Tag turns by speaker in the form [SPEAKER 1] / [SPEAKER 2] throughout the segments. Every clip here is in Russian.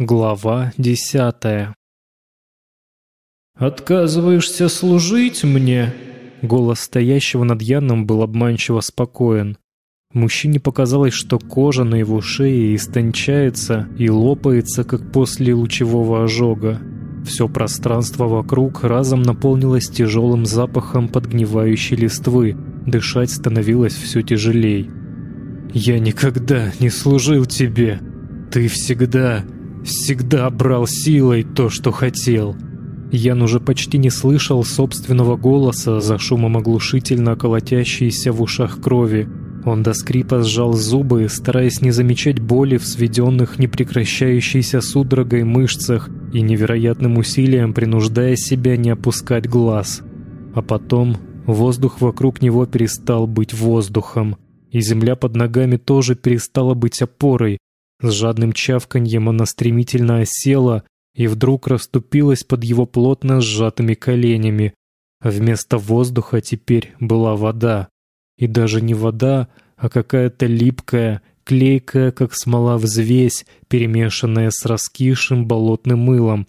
[SPEAKER 1] Глава десятая
[SPEAKER 2] «Отказываешься служить мне?»
[SPEAKER 1] Голос стоящего над Яном был обманчиво спокоен. Мужчине показалось, что кожа на его шее истончается и лопается, как после лучевого ожога. Все пространство вокруг разом наполнилось тяжелым запахом подгнивающей листвы. Дышать становилось все тяжелей. «Я никогда не служил тебе. Ты всегда, всегда брал силой то, что хотел». Ян уже почти не слышал собственного голоса за шумом оглушительно колотящейся в ушах крови. Он до скрипа сжал зубы, стараясь не замечать боли в сведенных непрекращающейся судорогой мышцах и невероятным усилием принуждая себя не опускать глаз. А потом воздух вокруг него перестал быть воздухом, и земля под ногами тоже перестала быть опорой. С жадным чавканьем она стремительно осела, и вдруг расступилась под его плотно сжатыми коленями. Вместо воздуха теперь была вода. И даже не вода, а какая-то липкая, клейкая, как смола взвесь, перемешанная с раскисшим болотным мылом.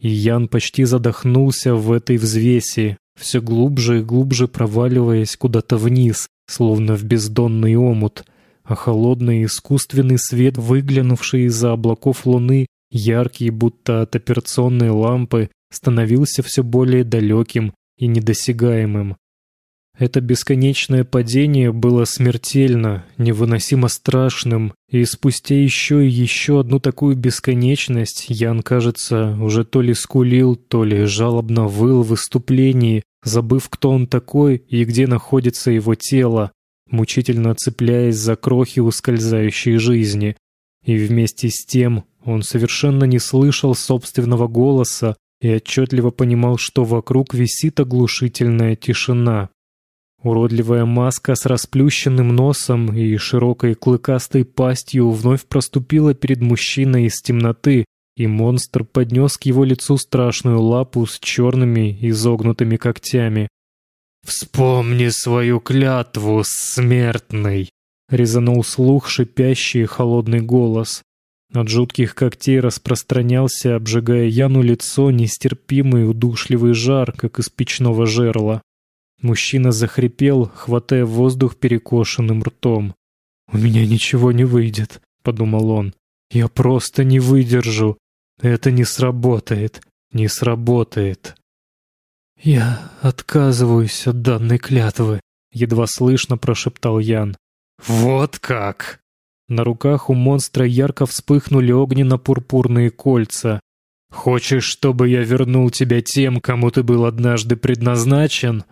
[SPEAKER 1] И Ян почти задохнулся в этой взвеси, все глубже и глубже проваливаясь куда-то вниз, словно в бездонный омут, а холодный искусственный свет, выглянувший из-за облаков луны, яркий, будто от операционной лампы, становился все более далеким и недосягаемым. Это бесконечное падение было смертельно, невыносимо страшным, и спустя еще и еще одну такую бесконечность Ян, кажется, уже то ли скулил, то ли жалобно выл в выступлении, забыв, кто он такой и где находится его тело, мучительно цепляясь за крохи ускользающей жизни. И вместе с тем он совершенно не слышал собственного голоса и отчетливо понимал, что вокруг висит оглушительная тишина. Уродливая маска с расплющенным носом и широкой клыкастой пастью вновь проступила перед мужчиной из темноты, и монстр поднес к его лицу страшную лапу с черными изогнутыми когтями. «Вспомни свою клятву, смертный!» — резанул слух шипящий холодный голос. От жутких когтей распространялся, обжигая Яну лицо, нестерпимый удушливый жар, как из печного жерла. Мужчина захрипел, хватая воздух перекошенным ртом. «У меня ничего не выйдет», — подумал он. «Я просто не выдержу. Это не сработает. Не сработает». «Я отказываюсь от данной клятвы», — едва слышно прошептал Ян. «Вот как!» На руках у монстра ярко вспыхнули огненно-пурпурные кольца. «Хочешь, чтобы я вернул тебя тем, кому ты был однажды предназначен?»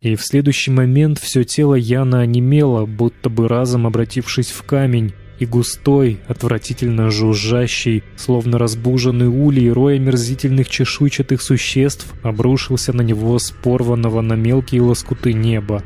[SPEAKER 1] И в следующий момент все тело Яна онемело, будто бы разом обратившись в камень, и густой, отвратительно жужжащий, словно разбуженный улей рой омерзительных чешуйчатых существ обрушился на него с порванного на мелкие лоскуты неба.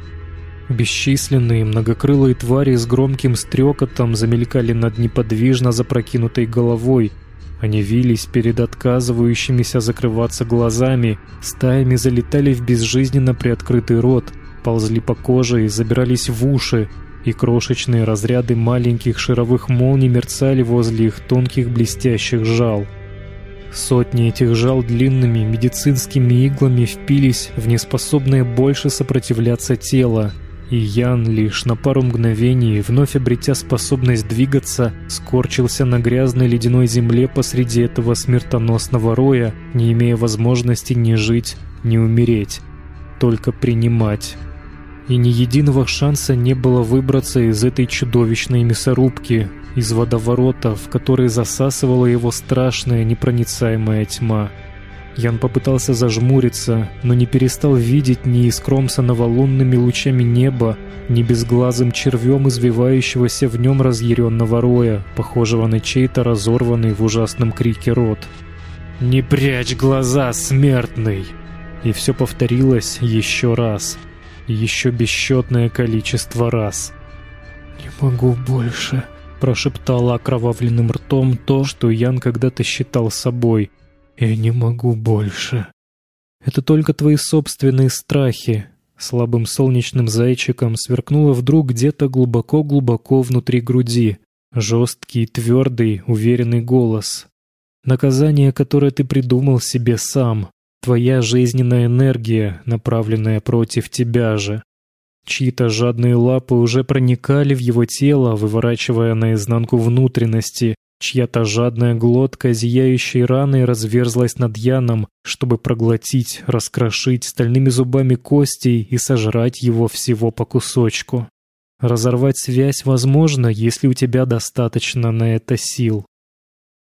[SPEAKER 1] Бесчисленные многокрылые твари с громким стрекотом замелькали над неподвижно запрокинутой головой. Они вились перед отказывающимися закрываться глазами, стаями залетали в безжизненно приоткрытый рот, ползли по коже и забирались в уши, и крошечные разряды маленьких шаровых молний мерцали возле их тонких блестящих жал. Сотни этих жал длинными медицинскими иглами впились в неспособное больше сопротивляться тело, и Ян, лишь на пару мгновений, вновь обретя способность двигаться, скорчился на грязной ледяной земле посреди этого смертоносного роя, не имея возможности ни жить, ни умереть, только принимать. И ни единого шанса не было выбраться из этой чудовищной мясорубки, из водоворота, в который засасывала его страшная непроницаемая тьма. Ян попытался зажмуриться, но не перестал видеть ни искромсанного лунными лучами неба, ни безглазым червем извивающегося в нем разъяренного роя, похожего на чей-то разорванный в ужасном крике рот. «Не прячь глаза, смертный!» И все повторилось еще раз. Еще бесчетное количество раз. «Не могу больше», — прошептала окровавленным ртом то, что Ян когда-то считал собой — «Я не могу больше». «Это только твои собственные страхи», — слабым солнечным зайчиком сверкнуло вдруг где-то глубоко-глубоко внутри груди. Жесткий, твердый, уверенный голос. Наказание, которое ты придумал себе сам. Твоя жизненная энергия, направленная против тебя же. Чьи-то жадные лапы уже проникали в его тело, выворачивая наизнанку внутренности. Чья-то жадная глотка, зияющей раной, разверзлась над Яном, чтобы проглотить, раскрошить стальными зубами кости и сожрать его всего по кусочку. Разорвать связь возможно, если у тебя достаточно на это сил.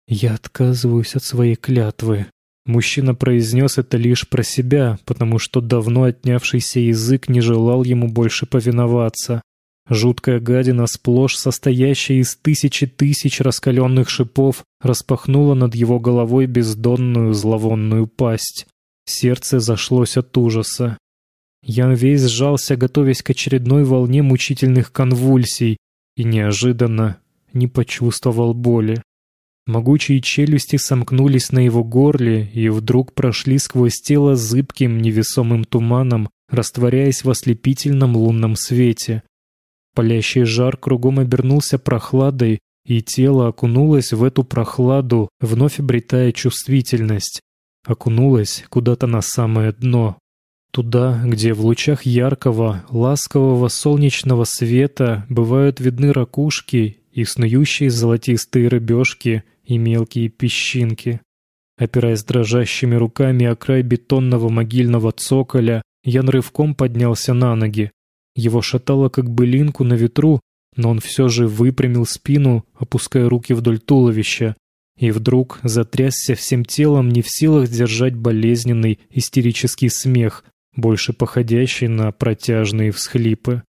[SPEAKER 1] «Я отказываюсь от своей клятвы», Мужчина произнес это лишь про себя, потому что давно отнявшийся язык не желал ему больше повиноваться. Жуткая гадина, сплошь состоящая из тысячи тысяч раскаленных шипов, распахнула над его головой бездонную зловонную пасть. Сердце зашлось от ужаса. Ян весь сжался, готовясь к очередной волне мучительных конвульсий, и неожиданно не почувствовал боли. Могучие челюсти сомкнулись на его горле и вдруг прошли сквозь тело зыбким невесомым туманом, растворяясь в ослепительном лунном свете. Палящий жар кругом обернулся прохладой, и тело окунулось в эту прохладу, вновь обретая чувствительность. Окунулось куда-то на самое дно. Туда, где в лучах яркого, ласкового солнечного света бывают видны ракушки и снующие золотистые рыбешки и мелкие песчинки. Опираясь дрожащими руками о край бетонного могильного цоколя, Ян рывком поднялся на ноги. Его шатало как былинку на ветру, но он все же выпрямил спину, опуская руки вдоль туловища, и вдруг затрясся всем телом, не в силах держать болезненный истерический смех, больше походящий на протяжные всхлипы.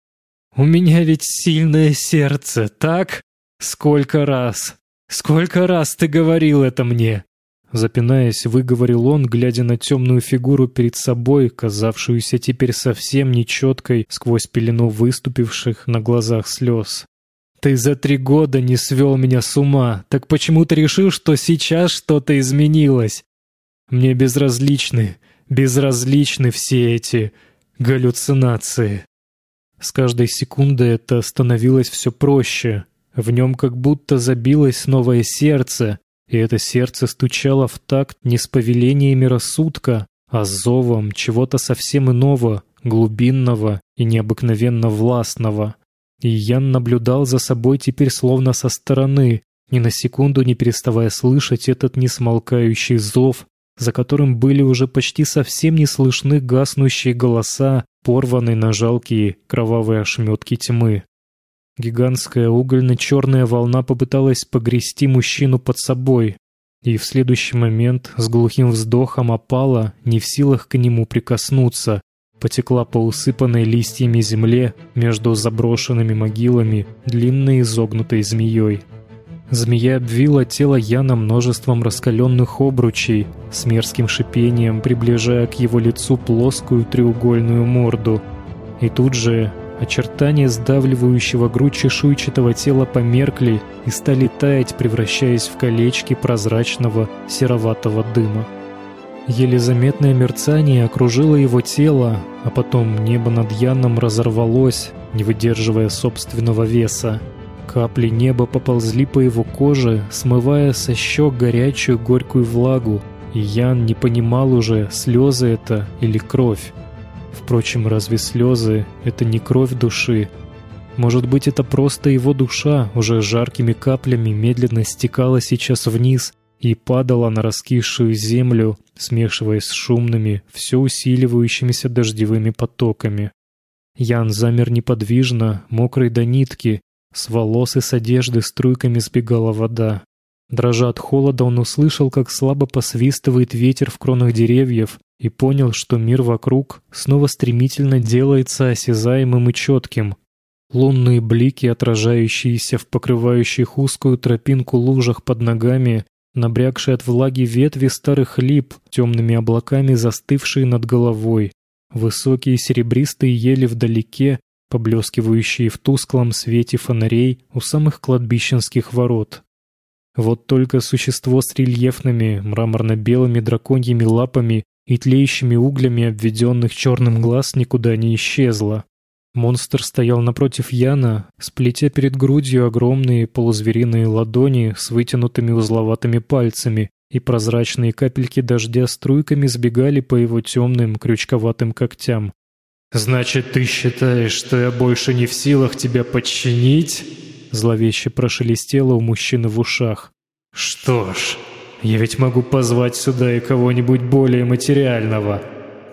[SPEAKER 1] «У меня ведь сильное сердце, так?» «Сколько раз! Сколько раз ты говорил это мне!» Запинаясь, выговорил он, глядя на темную фигуру перед собой, казавшуюся теперь совсем нечеткой сквозь пелену выступивших на глазах слез. «Ты за три года не свел меня с ума, так почему ты решил, что сейчас что-то изменилось? Мне безразличны, безразличны все эти галлюцинации». С каждой секундой это становилось все проще, в нем как будто забилось новое сердце, и это сердце стучало в такт не с повелениями рассудка, а с зовом чего-то совсем иного, глубинного и необыкновенно властного. И Ян наблюдал за собой теперь словно со стороны, ни на секунду не переставая слышать этот несмолкающий зов, за которым были уже почти совсем не слышны гаснущие голоса, порванные на жалкие кровавые ошметки тьмы. Гигантская угольно-черная волна попыталась погрести мужчину под собой, и в следующий момент с глухим вздохом опала, не в силах к нему прикоснуться, потекла по усыпанной листьями земле между заброшенными могилами длинной изогнутой змеей. Змея обвила тело Яна множеством раскаленных обручей, с мерзким шипением приближая к его лицу плоскую треугольную морду. И тут же Очертания сдавливающего грудь чешуйчатого тела померкли и стали таять, превращаясь в колечки прозрачного сероватого дыма. Еле заметное мерцание окружило его тело, а потом небо над Яном разорвалось, не выдерживая собственного веса. Капли неба поползли по его коже, смывая со щек горячую горькую влагу, и Ян не понимал уже, слезы это или кровь. Впрочем, разве слезы — это не кровь души? Может быть, это просто его душа уже жаркими каплями медленно стекала сейчас вниз и падала на раскисшую землю, смешиваясь с шумными, все усиливающимися дождевыми потоками. Ян замер неподвижно, мокрый до нитки, с волос и с одежды струйками сбегала вода. Дрожа от холода, он услышал, как слабо посвистывает ветер в кронах деревьев, и понял, что мир вокруг снова стремительно делается осязаемым и четким. Лунные блики, отражающиеся в покрывающих узкую тропинку лужах под ногами, набрякшие от влаги ветви старых лип, темными облаками застывшие над головой, высокие серебристые ели вдалеке, поблескивающие в тусклом свете фонарей у самых кладбищенских ворот. Вот только существо с рельефными мраморно-белыми драконьими лапами и тлеющими углями обведенных черным глаз никуда не исчезла. Монстр стоял напротив Яна, сплетя перед грудью огромные полузвериные ладони с вытянутыми узловатыми пальцами,
[SPEAKER 3] и прозрачные капельки дождя струйками сбегали по его темным крючковатым когтям.
[SPEAKER 1] «Значит, ты считаешь, что я больше не в силах тебя подчинить?»
[SPEAKER 3] Зловеще прошелестело у мужчины в ушах.
[SPEAKER 1] «Что ж, я ведь могу позвать сюда и кого-нибудь более материального,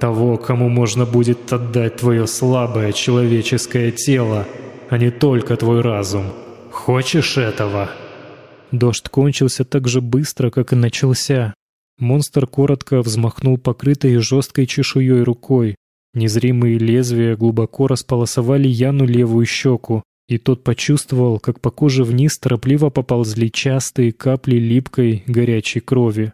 [SPEAKER 1] того, кому можно будет отдать твое слабое человеческое тело, а не только твой разум. Хочешь этого?»
[SPEAKER 3] Дождь кончился так же быстро, как и начался. Монстр коротко взмахнул покрытой жесткой чешуей рукой. Незримые лезвия глубоко располосовали Яну левую щеку, и тот почувствовал, как по коже вниз торопливо поползли частые капли липкой горячей крови.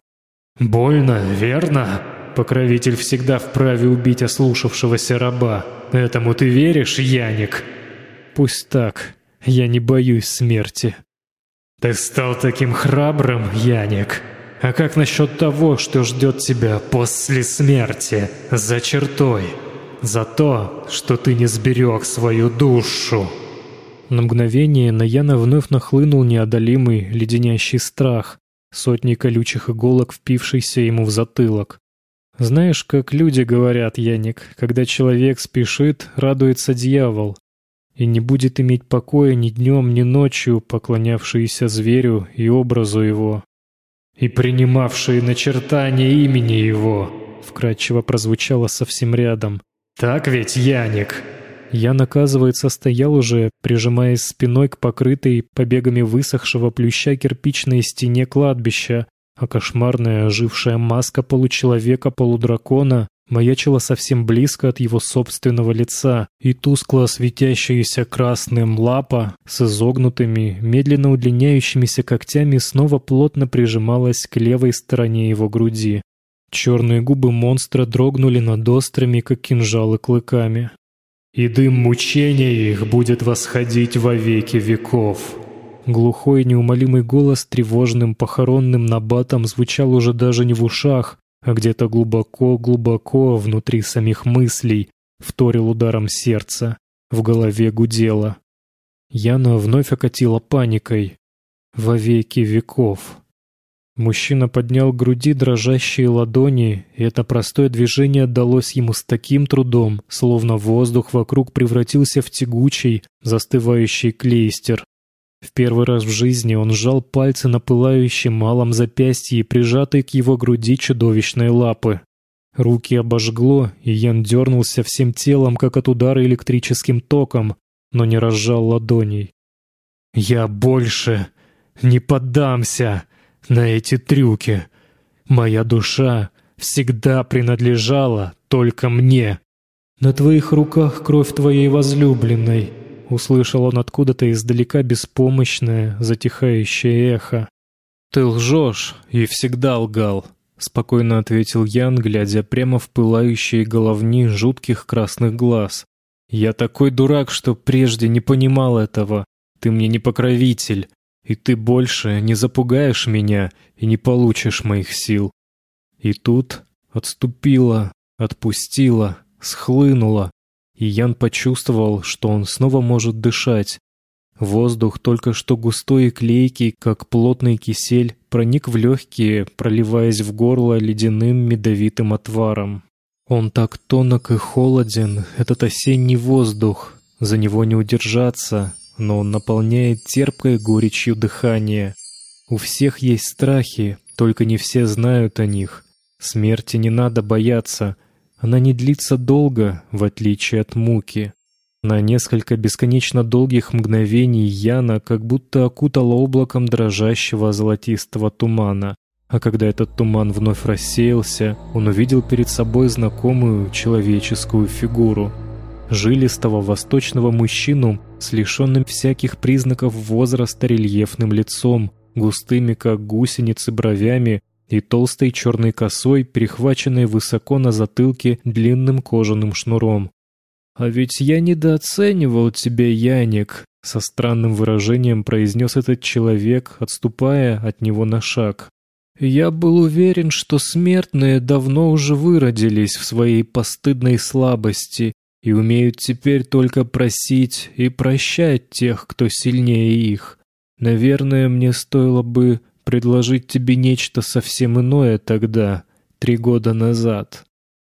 [SPEAKER 1] «Больно, верно? Покровитель всегда вправе убить ослушавшегося раба. Этому ты веришь, Яник?»
[SPEAKER 3] «Пусть так. Я не боюсь смерти».
[SPEAKER 1] «Ты стал таким храбрым, Яник. А как насчет того, что ждет тебя после смерти, за чертой? За то, что ты не сберег свою душу?»
[SPEAKER 3] На мгновение на Яна вновь нахлынул неодолимый, леденящий страх, сотни колючих иголок, впившийся ему в затылок. Знаешь, как люди говорят, Яник, когда человек спешит, радуется дьявол и не будет иметь покоя ни днем, ни ночью, поклонявшиеся зверю и образу его.
[SPEAKER 1] «И принимавшие начертание имени его», — вкратчиво прозвучало совсем рядом. «Так ведь, Яник?»
[SPEAKER 3] Я, оказывается, стоял уже, прижимаясь спиной к покрытой побегами высохшего плюща кирпичной стене кладбища, а кошмарная ожившая маска получеловека-полудракона маячила совсем близко от его собственного лица, и тускло светящаяся красным лапа с изогнутыми, медленно удлиняющимися когтями снова плотно прижималась к левой стороне его груди. Черные губы монстра дрогнули над острыми, как кинжалы, клыками.
[SPEAKER 1] «И дым мучения их будет восходить во веки веков».
[SPEAKER 3] Глухой неумолимый голос тревожным похоронным набатом звучал уже даже не в ушах, а где-то глубоко-глубоко внутри самих мыслей вторил ударом сердца, в голове гудело. Яна вновь окатила паникой. Во веки веков. Мужчина поднял к груди дрожащие ладони, и это простое движение далось ему с таким трудом, словно воздух вокруг превратился в тягучий, застывающий клейстер. В первый раз в жизни он сжал пальцы на пылающем малом запястье, прижатой к его груди чудовищной лапы. Руки обожгло, и Ян дернулся всем телом, как от удара электрическим током, но не разжал ладоней.
[SPEAKER 1] «Я больше не поддамся на эти трюки. Моя душа всегда принадлежала только мне».
[SPEAKER 3] «На твоих руках кровь твоей возлюбленной», Услышал он откуда-то издалека беспомощное, затихающее эхо.
[SPEAKER 1] «Ты лжешь и всегда лгал», — спокойно ответил Ян, глядя прямо в пылающие головни жутких красных глаз. «Я такой дурак, что прежде не понимал этого. Ты мне не покровитель, и ты больше не запугаешь меня и не получишь моих сил». И тут отступила, отпустила, схлынула, и Ян почувствовал, что он снова может дышать. Воздух, только что густой и клейкий, как плотный кисель, проник в легкие, проливаясь в горло ледяным медовитым отваром. Он так тонок и холоден, этот осенний воздух. За него не удержаться, но он наполняет терпкой горечью дыхание. У всех есть страхи, только не все знают о них. Смерти не надо бояться — она не длится долго, в отличие от муки. На несколько бесконечно долгих мгновений Яна как будто окутала облаком дрожащего золотистого тумана. А когда этот туман вновь рассеялся, он увидел перед собой знакомую человеческую фигуру. Жилистого восточного мужчину с лишенным всяких признаков возраста рельефным лицом, густыми как гусеницы бровями и толстой черной косой, перехваченной высоко на затылке длинным кожаным шнуром. «А ведь я недооценивал тебя, Яник», — со странным выражением произнес этот человек, отступая от него на шаг. «Я был уверен, что смертные давно уже выродились в своей постыдной слабости и умеют теперь только просить и прощать тех, кто сильнее их. Наверное, мне стоило бы предложить тебе нечто совсем иное тогда, три года назад».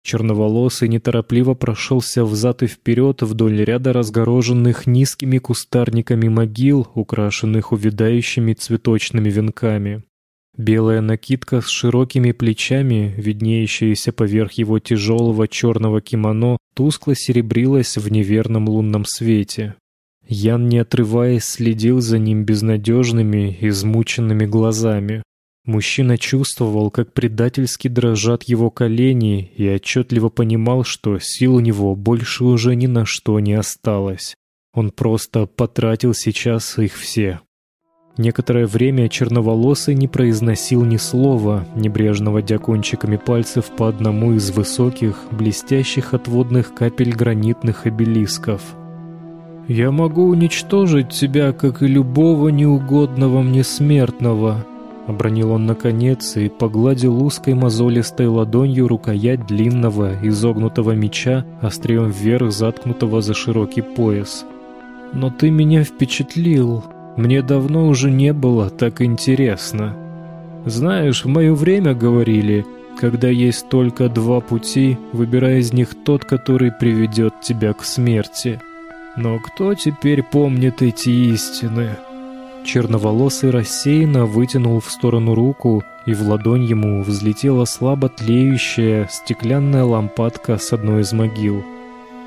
[SPEAKER 1] Черноволосый неторопливо прошелся взад и вперед вдоль ряда разгороженных низкими кустарниками могил, украшенных увядающими цветочными венками. Белая накидка с широкими плечами, виднеющаяся поверх его тяжелого черного кимоно, тускло серебрилась в неверном лунном свете. Ян, не отрываясь, следил за ним безнадежными, измученными глазами. Мужчина чувствовал, как предательски дрожат его колени, и отчетливо понимал, что сил у него больше уже ни на что не осталось. Он просто потратил сейчас их все. Некоторое время черноволосый не произносил ни слова, небрежно водя кончиками пальцев по одному из высоких, блестящих от водных капель гранитных обелисков. «Я могу уничтожить тебя, как и любого неугодного мне смертного», Обронил он наконец и погладил узкой мозолистой ладонью рукоять длинного, изогнутого меча, острием вверх заткнутого за широкий пояс. «Но ты меня впечатлил. Мне давно уже не было так интересно. Знаешь, в мое время говорили, когда есть только два пути, выбирай из них тот, который приведет тебя к смерти. Но кто теперь помнит эти истины?» Черноволосый рассеянно вытянул в сторону руку, и в ладонь ему взлетела слабо тлеющая стеклянная лампадка с одной из могил.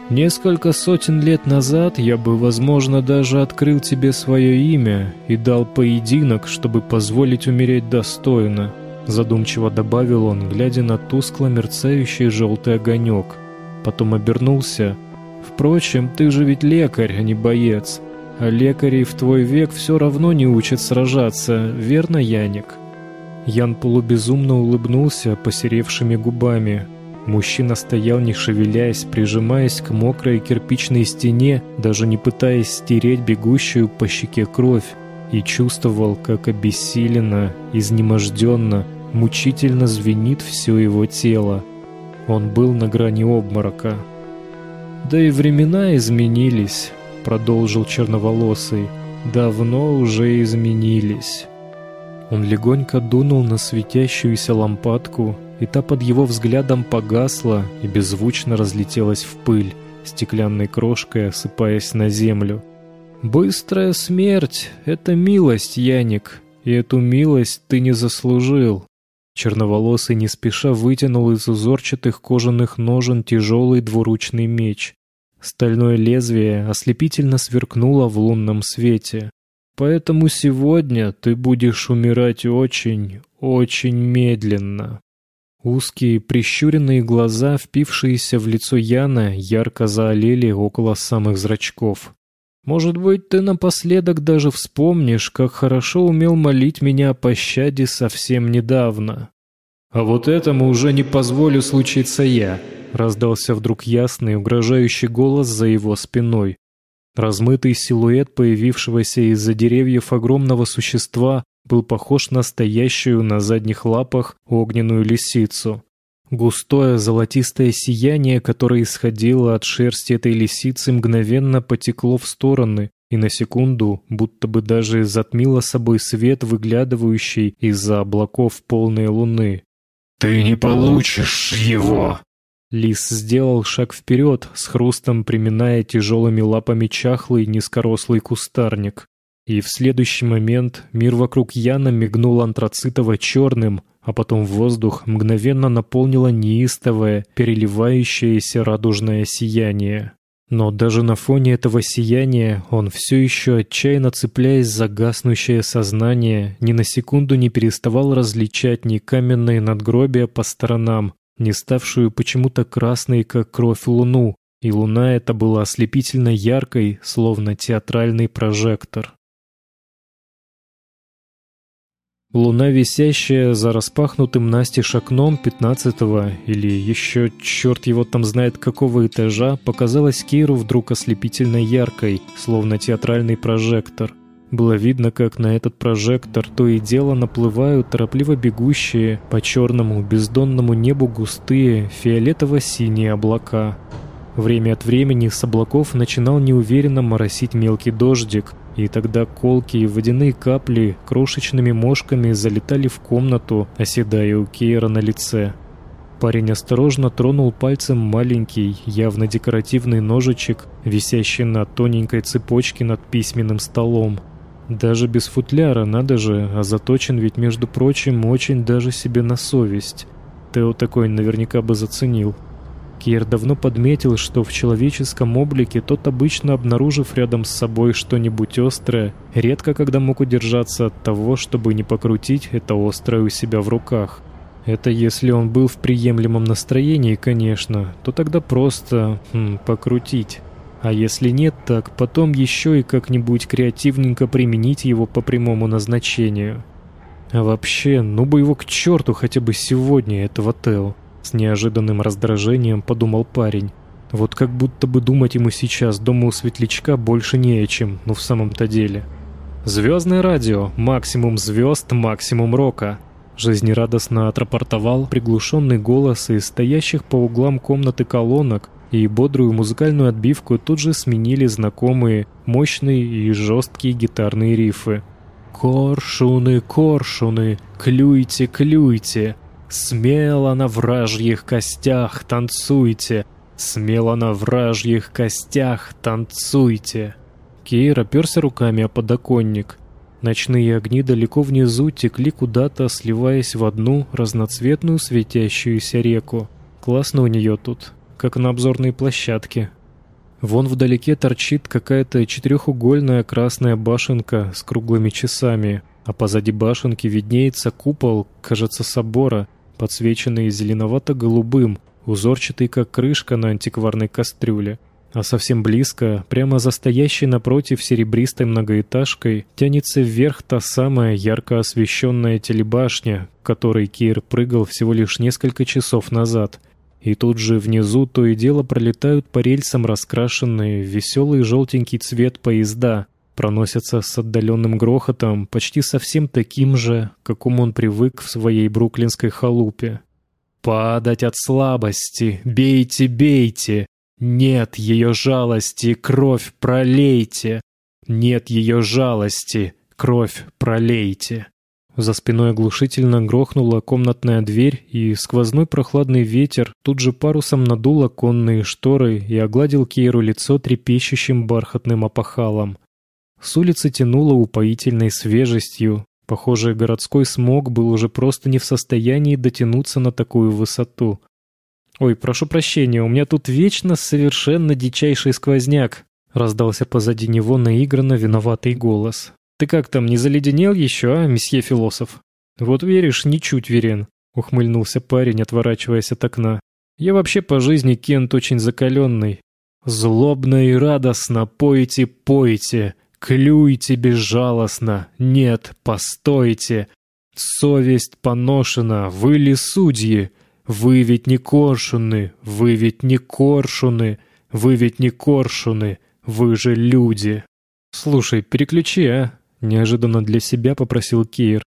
[SPEAKER 1] «Несколько сотен лет назад я бы, возможно, даже открыл тебе свое имя и дал поединок, чтобы позволить умереть достойно», задумчиво добавил он, глядя на тускло мерцающий желтый огонек. Потом обернулся. «Впрочем, ты же ведь лекарь, а не боец. А лекарей в твой век все равно не учат сражаться, верно, Яник?» Ян полубезумно улыбнулся посеревшими губами. Мужчина стоял, не шевелясь, прижимаясь к мокрой кирпичной стене, даже не пытаясь стереть бегущую по щеке кровь, и чувствовал, как обессиленно, изнеможденно, мучительно звенит все его тело. Он был на грани обморока. Да и времена изменились продолжил черноволосый, давно уже изменились. Он легонько дунул на светящуюся лампадку, и та под его взглядом погасла и беззвучно разлетелась в пыль, стеклянной крошкой осыпаясь на землю. «Быстрая смерть — это милость, Яник, и эту милость ты не заслужил». Черноволосый не спеша вытянул из узорчатых кожаных ножен тяжелый двуручный меч. Стальное лезвие ослепительно сверкнуло в лунном свете. Поэтому сегодня ты будешь умирать очень, очень медленно. Узкие прищуренные глаза, впившиеся в лицо Яна, ярко заолели около самых зрачков. Может быть, ты напоследок даже вспомнишь, как хорошо умел молить меня о пощаде совсем недавно. А вот этому уже не позволю случиться я, Раздался вдруг ясный, угрожающий голос за его спиной. Размытый силуэт появившегося из-за деревьев огромного существа был похож на стоящую на задних лапах огненную лисицу. Густое золотистое сияние, которое исходило от шерсти этой лисицы, мгновенно потекло в стороны и на секунду будто бы даже затмило собой свет, выглядывающий из-за облаков полной луны.
[SPEAKER 4] «Ты не получишь его!»
[SPEAKER 1] Лис сделал шаг вперед, с хрустом приминая тяжелыми лапами чахлый низкорослый кустарник. И в следующий момент мир вокруг Яна мигнул антрацитово-черным, а потом воздух мгновенно наполнило неистовое, переливающееся радужное сияние. Но даже на фоне этого сияния он все еще отчаянно цепляясь за гаснущее сознание, ни на секунду не переставал различать ни каменные надгробия по сторонам, не ставшую почему-то красной, как кровь луну, и луна эта была ослепительно яркой, словно театральный прожектор. Луна, висящая за распахнутым настежь окном пятнадцатого или еще черт его там знает какого этажа, показалась Кейру вдруг ослепительно яркой, словно театральный прожектор — было видно, как на этот прожектор то и дело наплывают торопливо бегущие по черному бездонному небу густые фиолетово-синие облака. Время от времени с облаков начинал неуверенно моросить мелкий дождик, и тогда колкие водяные капли крошечными мошками залетали в комнату, оседая у Кейра на лице. Парень осторожно тронул пальцем маленький, явно декоративный ножичек, висящий на тоненькой цепочке над письменным столом. Даже без футляра, надо же, а заточен ведь, между прочим, очень даже себе на совесть. Тео такой наверняка бы заценил. Кир давно подметил, что в человеческом облике тот обычно, обнаружив рядом с собой что-нибудь острое, редко когда мог удержаться от того, чтобы не покрутить это острое у себя в руках. Это если он был в приемлемом настроении, конечно, то тогда просто хм, покрутить. А если нет, так потом еще и как-нибудь креативненько применить его по прямому назначению. А вообще, ну бы его к черту хотя бы сегодня, этого Тео. С неожиданным раздражением подумал парень. Вот как будто бы думать ему сейчас дома у светлячка больше не о чем, ну в самом-то деле. Звездное радио, максимум звезд, максимум рока. Жизнерадостно отрапортовал приглушенный голос из стоящих по углам комнаты колонок, и бодрую музыкальную отбивку тут же сменили знакомые, мощные и жесткие гитарные рифы. «Коршуны, коршуны, клюйте, клюйте, смело на вражьих костях танцуйте, смело на вражьих костях танцуйте». Кейр оперся руками о подоконник – Ночные огни далеко внизу текли куда-то, сливаясь в одну разноцветную светящуюся реку. Классно у нее тут, как на обзорной площадке. Вон вдалеке торчит какая-то четырехугольная красная башенка с круглыми часами, а позади башенки виднеется купол, кажется, собора, подсвеченный зеленовато-голубым, узорчатый как крышка на антикварной кастрюле. А совсем близко, прямо за стоящей напротив серебристой многоэтажкой, тянется вверх та самая ярко освещенная телебашня, к которой Кир прыгал всего лишь несколько часов назад. И тут же внизу то и дело пролетают по рельсам раскрашенные веселый желтенький цвет поезда, проносятся с отдаленным грохотом, почти совсем таким же, какому он привык в своей бруклинской халупе. «Падать от слабости! Бейте, бейте! Нет ее жалости, кровь пролейте! Нет ее жалости, кровь пролейте!» За спиной оглушительно грохнула комнатная дверь, и сквозной прохладный ветер тут же парусом надул оконные шторы и огладил Кейру лицо трепещущим бархатным опахалом. С улицы тянуло упоительной свежестью. Похоже, городской смог был уже просто не в состоянии дотянуться на такую высоту. «Ой, прошу прощения, у меня тут вечно совершенно дичайший сквозняк», раздался позади него наигранно виноватый голос. «Ты как там, не заледенел еще, а, месье философ?» «Вот веришь, ничуть верен», ухмыльнулся парень, отворачиваясь от окна. «Я вообще по жизни Кент очень закаленный. Злобно и радостно пойте, пойте, клюйте безжалостно, нет, постойте. Совесть поношена, вы ли судьи?» Вы ведь не коршуны, вы ведь не коршуны, вы ведь не коршуны, вы же люди. Слушай, переключи, а? Неожиданно для себя попросил Кир.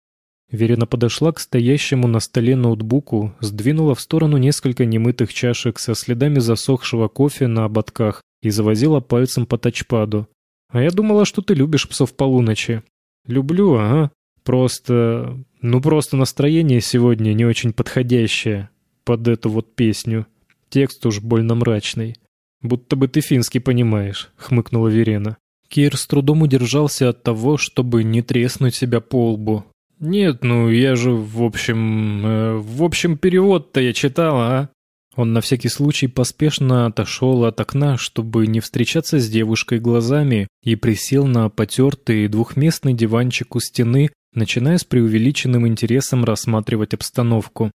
[SPEAKER 1] Верена подошла к стоящему на столе ноутбуку, сдвинула в сторону несколько немытых чашек со следами засохшего кофе на ободках и завозила пальцем по тачпаду. «А я думала, что ты любишь псов полуночи». «Люблю, ага. Просто... Ну просто настроение сегодня не очень подходящее под эту вот песню. Текст уж больно мрачный. «Будто бы ты финский понимаешь», — хмыкнула Верена. Кир с трудом удержался от того, чтобы не треснуть себя по лбу. «Нет, ну я же, в общем... Э, в общем, перевод-то я читал, а?» Он на всякий случай поспешно отошел от окна, чтобы не встречаться с девушкой глазами, и присел на потертый двухместный диванчик у стены, начиная с преувеличенным интересом рассматривать обстановку.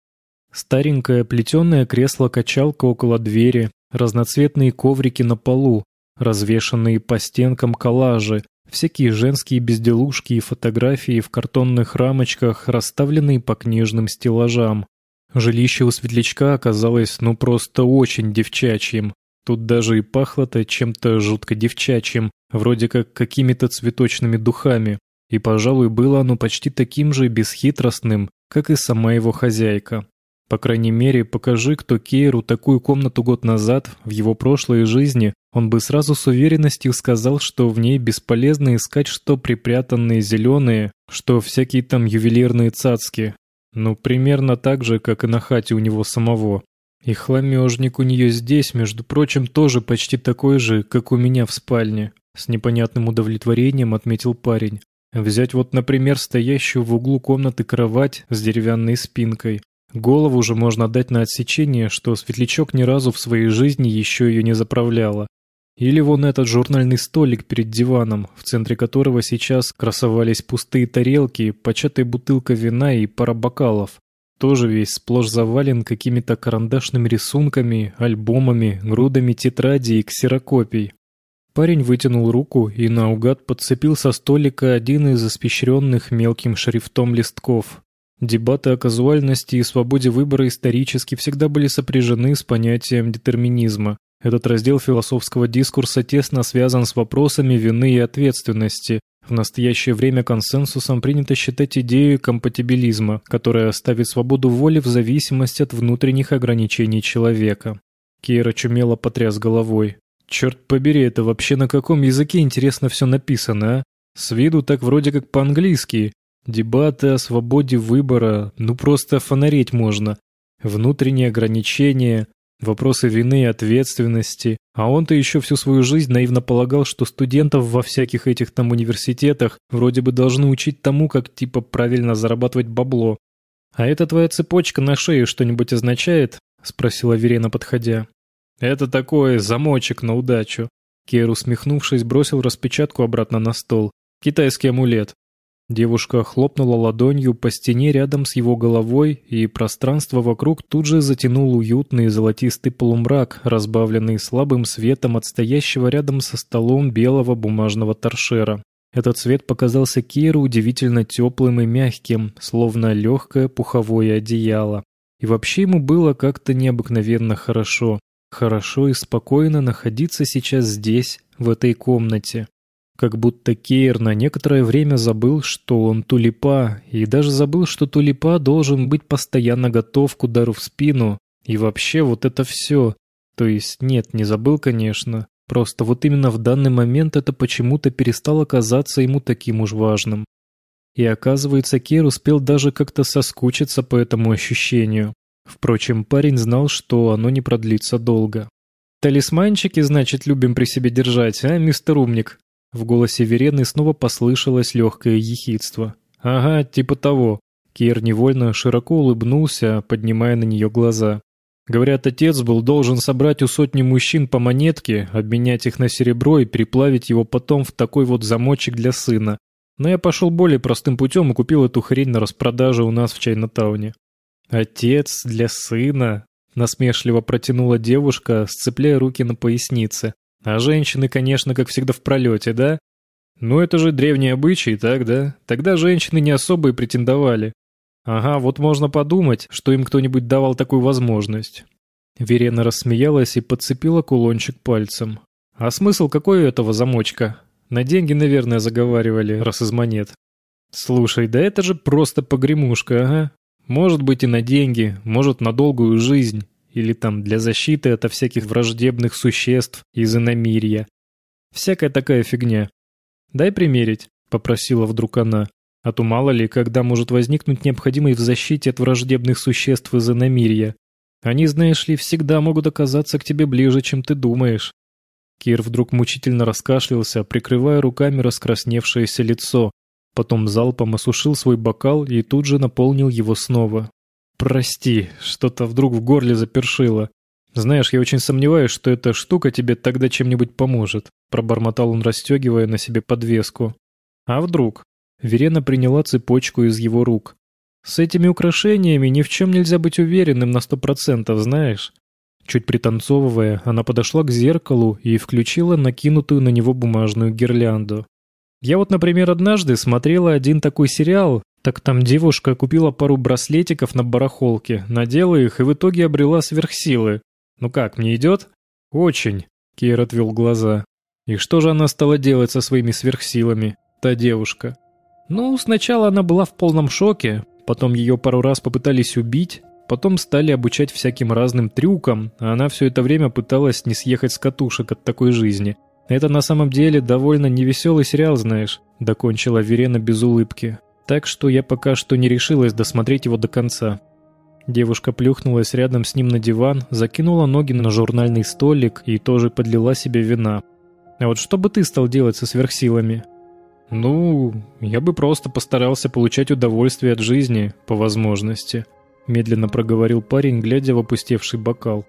[SPEAKER 1] Старенькое плетеное кресло-качалка около двери, разноцветные коврики на полу, развешанные по стенкам коллажи, всякие женские безделушки и фотографии в картонных рамочках, расставленные по книжным стеллажам. Жилище у светлячка оказалось ну просто очень девчачьим. Тут даже и пахло-то чем-то жутко девчачьим, вроде как какими-то цветочными духами. И, пожалуй, было оно почти таким же бесхитростным, как и сама его хозяйка. По крайней мере, покажи кто Кейру такую комнату год назад, в его прошлой жизни, он бы сразу с уверенностью сказал, что в ней бесполезно искать что припрятанные зеленые, что всякие там ювелирные цацки. Ну, примерно так же, как и на хате у него самого. И хламежник у нее здесь, между прочим, тоже почти такой же, как у меня в спальне. С непонятным удовлетворением отметил парень. Взять вот, например, стоящую в углу комнаты кровать с деревянной спинкой. Голову же можно дать на отсечение, что Светлячок ни разу в своей жизни еще ее не заправляла. Или вон этот журнальный столик перед диваном, в центре которого сейчас красовались пустые тарелки, початая бутылка вина и пара бокалов. Тоже весь сплошь завален какими-то карандашными рисунками, альбомами, грудами тетрадей и ксерокопий. Парень вытянул руку и наугад подцепил со столика один из испещренных мелким шрифтом листков. Дебаты о казуальности и свободе выбора исторически всегда были сопряжены с понятием детерминизма. Этот раздел философского дискурса тесно связан с вопросами вины и ответственности. В настоящее время консенсусом принято считать идею компатибилизма, которая ставит свободу воли в зависимости от внутренних ограничений человека. Кейра чумело потряс головой. «Черт побери, это вообще на каком языке интересно все написано, а? С виду так вроде как по-английски, Дебаты о свободе выбора, ну просто фонареть можно. Внутренние ограничения, вопросы вины и ответственности. А он-то еще всю свою жизнь наивно полагал, что студентов во всяких этих там университетах вроде бы должны учить тому, как типа правильно зарабатывать бабло. «А эта твоя цепочка на шее что-нибудь означает?» — спросила Верена, подходя. «Это такой замочек на удачу». Кер, усмехнувшись, бросил распечатку обратно на стол. «Китайский амулет. Девушка хлопнула ладонью по стене рядом с его головой, и пространство вокруг тут же затянул уютный золотистый полумрак, разбавленный слабым светом от стоящего рядом со столом белого бумажного торшера. Этот цвет показался Киру удивительно теплым и мягким, словно легкое пуховое одеяло. И вообще ему было как-то необыкновенно хорошо. Хорошо и спокойно находиться сейчас здесь, в этой комнате. Как будто Кейр на некоторое время забыл, что он тулипа, и даже забыл, что тулипа должен быть постоянно готов к удару в спину. И вообще вот это все. То есть нет, не забыл, конечно. Просто вот именно в данный момент это почему-то перестало казаться ему таким уж важным. И оказывается, Кейр успел даже как-то соскучиться по этому ощущению. Впрочем, парень знал, что оно не продлится долго. «Талисманчики, значит, любим при себе держать, а, мистер Умник?» В голосе Верены снова послышалось легкое ехидство. «Ага, типа того». Кир невольно широко улыбнулся, поднимая на нее глаза. Говорят, отец был должен собрать у сотни мужчин по монетке, обменять их на серебро и переплавить его потом в такой вот замочек для сына. Но я пошел более простым путем и купил эту хрень на распродаже у нас в Чайнатауне. «Отец для сына?» — насмешливо протянула девушка, сцепляя руки на пояснице. А женщины, конечно, как всегда в пролете, да? Ну это же древние обычаи, так, да? Тогда женщины не особо и претендовали. Ага, вот можно подумать, что им кто-нибудь давал такую возможность. Верена рассмеялась и подцепила кулончик пальцем. А смысл какой у этого замочка? На деньги, наверное, заговаривали, раз из монет. Слушай, да это же просто погремушка, ага. Может быть и на деньги, может на долгую жизнь или там для защиты от всяких враждебных существ из иномирья. Всякая такая фигня. «Дай примерить», — попросила вдруг она. «А то мало ли, когда может возникнуть необходимость в защите от враждебных существ из иномирья. Они, знаешь ли, всегда могут оказаться к тебе ближе, чем ты думаешь». Кир вдруг мучительно раскашлялся, прикрывая руками раскрасневшееся лицо. Потом залпом осушил свой бокал и тут же наполнил его снова. «Прости, что-то вдруг в горле запершило. Знаешь, я очень сомневаюсь, что эта штука тебе тогда чем-нибудь поможет», пробормотал он, расстегивая на себе подвеску. «А вдруг?» Верена приняла цепочку из его рук. «С этими украшениями ни в чем нельзя быть уверенным на сто процентов, знаешь?» Чуть пританцовывая, она подошла к зеркалу и включила накинутую на него бумажную гирлянду. Я вот, например, однажды смотрела один такой сериал так там девушка купила пару браслетиков на барахолке, надела их и в итоге обрела сверхсилы. Ну как, мне идет? Очень. Кейр отвел глаза. И что же она стала делать со своими сверхсилами, та девушка? Ну, сначала она была в полном шоке, потом ее пару раз попытались убить, потом стали обучать всяким разным трюкам, а она все это время пыталась не съехать с катушек от такой жизни. Это на самом деле довольно невеселый сериал, знаешь, докончила Верена без улыбки. Так что я пока что не решилась досмотреть его до конца. Девушка плюхнулась рядом с ним на диван, закинула ноги на журнальный столик и тоже подлила себе вина. А вот что бы ты стал делать со сверхсилами? Ну, я бы просто постарался получать удовольствие от жизни по возможности, медленно проговорил парень, глядя в опустевший бокал.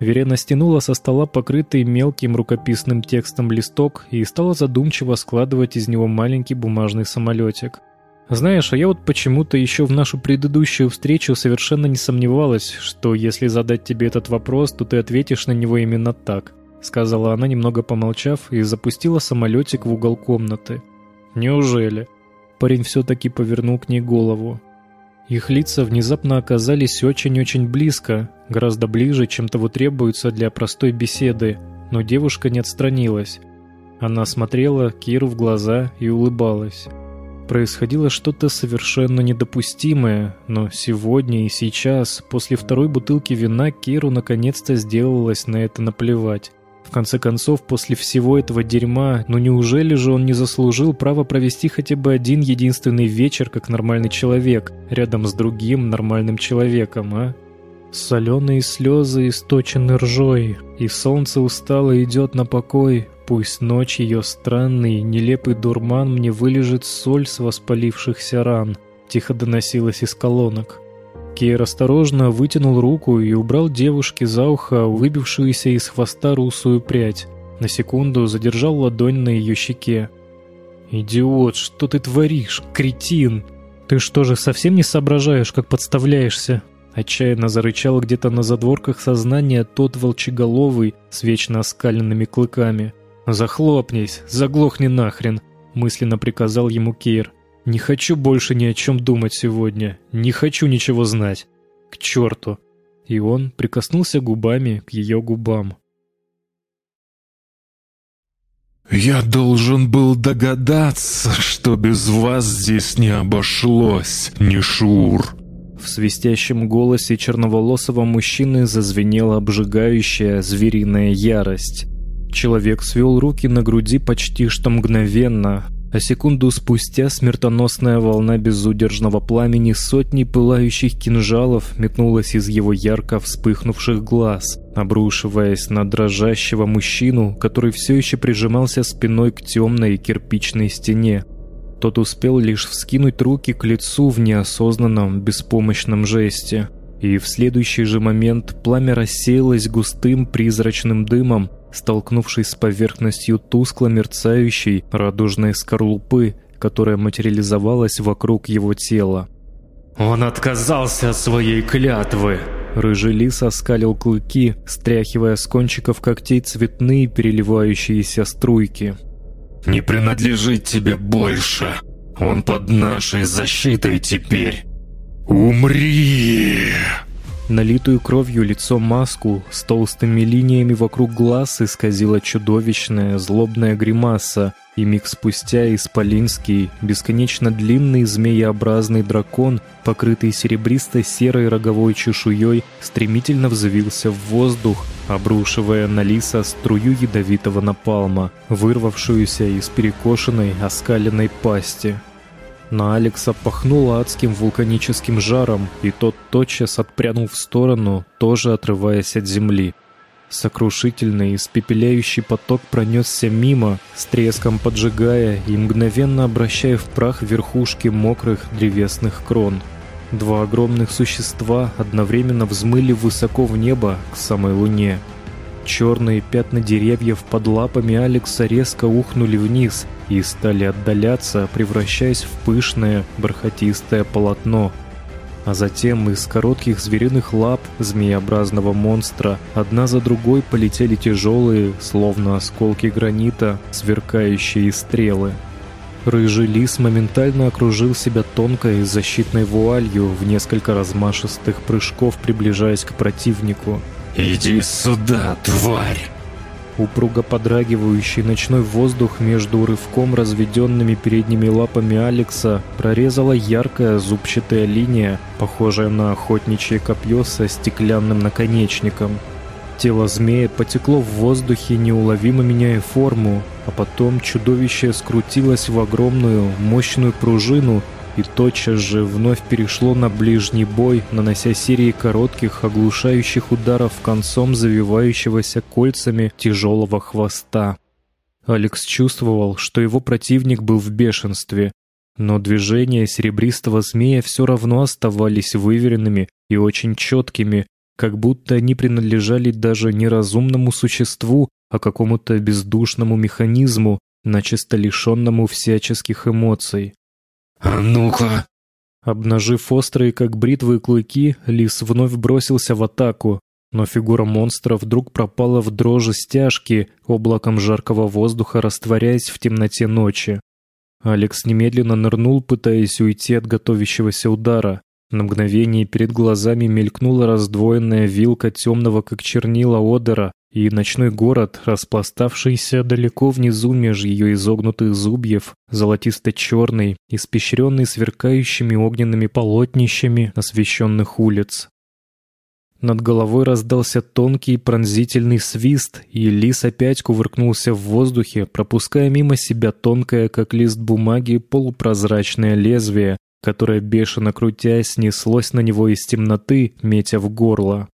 [SPEAKER 1] Верена стянула со стола покрытый мелким рукописным текстом листок и стала задумчиво складывать из него маленький бумажный самолетик. Знаешь, а я вот почему-то еще в нашу предыдущую встречу совершенно не сомневалась, что если задать тебе этот вопрос, то ты ответишь на него именно так, сказала она, немного помолчав, и запустила самолетик в угол комнаты. Неужели? Парень все-таки повернул к ней голову. Их лица внезапно оказались очень-очень близко, гораздо ближе, чем того требуется для простой беседы, но девушка не отстранилась. Она смотрела Киру в глаза и улыбалась. Происходило что-то совершенно недопустимое, но сегодня и сейчас, после второй бутылки вина, Киру наконец-то сделалось на это наплевать. В конце концов, после всего этого дерьма, ну неужели же он не заслужил право провести хотя бы один единственный вечер как нормальный человек, рядом с другим нормальным человеком, а? Соленые слезы источены ржой, и солнце устало идет на покой. Пусть ночь ее странный, нелепый дурман мне вылежит соль с воспалившихся ран. Тихо доносилось из колонок. Кейр осторожно вытянул руку и убрал девушке за ухо выбившуюся из хвоста русую прядь. На секунду задержал ладонь на ее щеке. «Идиот, что ты творишь? Кретин! Ты что же, совсем не соображаешь, как подставляешься?» Отчаянно зарычал где-то на задворках сознания тот волчеголовый с вечно оскаленными клыками. «Захлопнись, заглохни нахрен!» — мысленно приказал ему Кейр. Не хочу больше ни о чем думать сегодня. Не хочу ничего знать. К черту. И он прикоснулся губами к ее губам.
[SPEAKER 4] «Я должен был догадаться, что без вас здесь не обошлось, Нишур!»
[SPEAKER 1] В свистящем голосе черноволосого мужчины зазвенела обжигающая звериная ярость. Человек свел руки на груди почти что мгновенно, а секунду спустя смертоносная волна безудержного пламени сотни пылающих кинжалов метнулась из его ярко вспыхнувших глаз, обрушиваясь на дрожащего мужчину, который все еще прижимался спиной к темной кирпичной стене. Тот успел лишь вскинуть руки к лицу в неосознанном, беспомощном жесте. И в следующий же момент пламя рассеялось густым призрачным дымом, столкнувшись с поверхностью тускло мерцающей радужной скорлупы, которая материализовалась вокруг его тела.
[SPEAKER 4] «Он отказался от своей клятвы!»
[SPEAKER 1] Рыжий лис оскалил клыки, стряхивая с кончиков когтей цветные переливающиеся струйки.
[SPEAKER 4] «Не принадлежит тебе больше! Он под нашей защитой теперь! Умри!»
[SPEAKER 1] Налитую кровью лицо маску с толстыми линиями вокруг глаз исказила чудовищная злобная гримаса, и миг спустя исполинский, бесконечно длинный змееобразный дракон, покрытый серебристо-серой роговой чешуей, стремительно взвился в воздух, обрушивая на лиса струю ядовитого напалма, вырвавшуюся из перекошенной оскаленной пасти. На Алекса пахнуло адским вулканическим жаром, и тот тотчас отпрянул в сторону, тоже отрываясь от земли. Сокрушительный, испепеляющий поток пронесся мимо, с треском поджигая и мгновенно обращая в прах верхушки мокрых древесных крон. Два огромных существа одновременно взмыли высоко в небо к самой луне. Черные пятна деревьев под лапами Алекса резко ухнули вниз и стали отдаляться, превращаясь в пышное бархатистое полотно. А затем из коротких звериных лап змееобразного монстра одна за другой полетели тяжелые, словно осколки гранита, сверкающие стрелы. Рыжий лис моментально окружил себя тонкой защитной вуалью в несколько размашистых прыжков, приближаясь к противнику.
[SPEAKER 4] «Иди сюда, тварь!»
[SPEAKER 1] Упруго подрагивающий ночной воздух между рывком разведенными передними лапами Алекса прорезала яркая зубчатая линия, похожая на охотничье копье со стеклянным наконечником. Тело змея потекло в воздухе, неуловимо меняя форму, а потом чудовище скрутилось в огромную, мощную пружину и тотчас же вновь перешло на ближний бой, нанося серии коротких, оглушающих ударов концом завивающегося кольцами тяжелого хвоста. Алекс чувствовал, что его противник был в бешенстве, но движения серебристого змея все равно оставались выверенными и очень четкими, как будто они принадлежали даже не разумному существу, а какому-то бездушному механизму, начисто лишенному всяческих эмоций.
[SPEAKER 4] «А ну-ка!»
[SPEAKER 1] Обнажив острые, как бритвы, клыки, лис вновь бросился в атаку, но фигура монстра вдруг пропала в дрожи стяжки, облаком жаркого воздуха растворяясь в темноте ночи. Алекс немедленно нырнул, пытаясь уйти от готовящегося удара. На мгновение перед глазами мелькнула раздвоенная вилка темного, как чернила одера, и ночной город, распластавшийся далеко внизу меж ее изогнутых зубьев, золотисто-черный, испещренный сверкающими огненными полотнищами освещенных улиц. Над головой раздался тонкий пронзительный свист, и лис опять кувыркнулся в воздухе, пропуская мимо себя тонкое, как лист бумаги, полупрозрачное лезвие, которое, бешено крутясь, неслось на него из темноты, метя в горло.